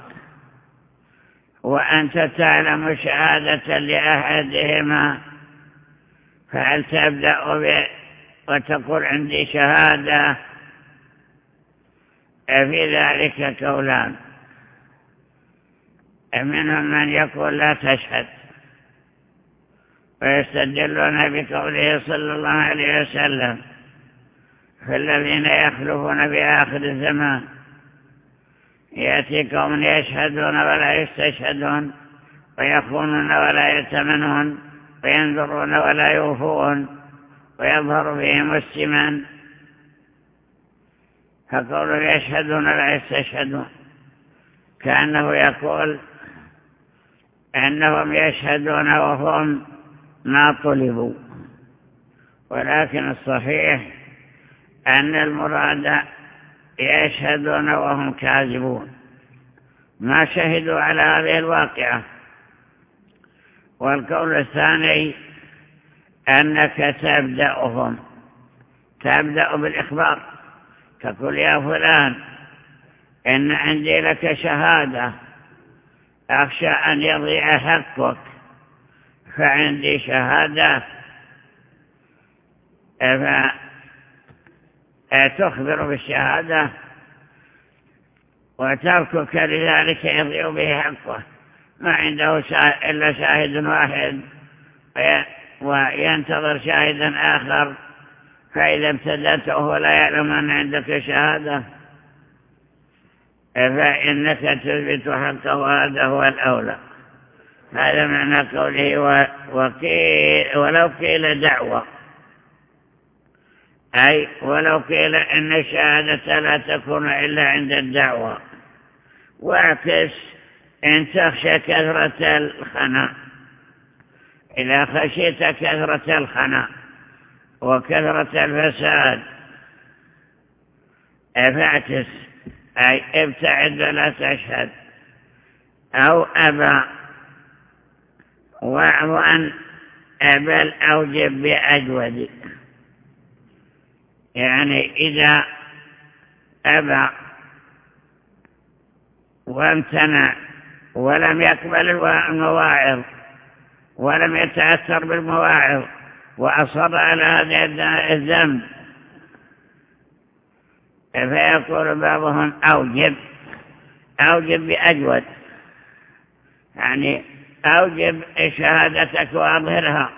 وأنت تعلم شهادة لأحدهما فهل تبدأ به وتقول عندي شهادة؟ في ذلك كولان منهم من يقول لا تشهد. ويستدلون بقوله صلى الله عليه وسلم. في الذين يخلفون بآخر الزمان يأتي قوم يشهدون ولا يستشهدون ويخونون ولا يتمنون وينذرون ولا يوفون ويظهر فيهم السمان فقولوا يشهدون ولا يستشهدون كأنه يقول أنهم يشهدون وهم ما طلبوا ولكن الصحيح أن المراد يشهدون وهم كاذبون. ما شهدوا على هذه الواقعة. والقول الثاني أنك تبدأهم. تبدأ بالإخبار. تقول يا فلان إن عندي لك شهادة. أخشى أن يضيع حقك. فعندي شهادة. فتخبر بالشهادة وتركك لذلك يضيع به حقه ما عنده إلا شاهد واحد وينتظر شاهدا آخر فإذا ابتدأته ولا يعلم أن عندك شهادة. فإنك تثبت حقه وهذا هو الأولى. هذا معنى قوله وقيل ولو قيل دعوة. أي ولو قيل إن الشهادة لا تكون إلا عند الدعوة. واعكس إن تخشى كثرة الخنا. إذا خشيت كثرة الخنا وكثرة الفساد فاعكس. أي ابتعد ولا تشهد. أو أبى. وعن بل أوجب بأجود يعني إذا أبى وامتنع ولم يقبل المواعظ ولم يتأثر بالمواعظ وأصر على هذا الذنب فيقول بعضهم أوجب أوجب بأجود يعني أوجب شهادتك وأظهرها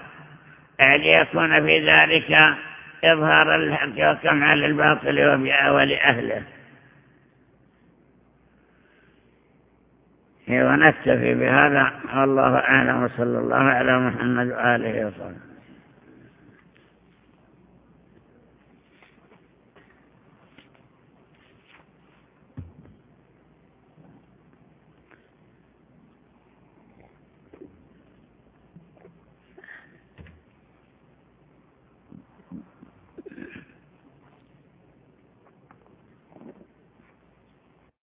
ليكون في ذلك إظهار الحق وكمع للباطل ولأهله ونكتفي بهذا. والله أعلم وصلى الله على محمد وآله وصحبه.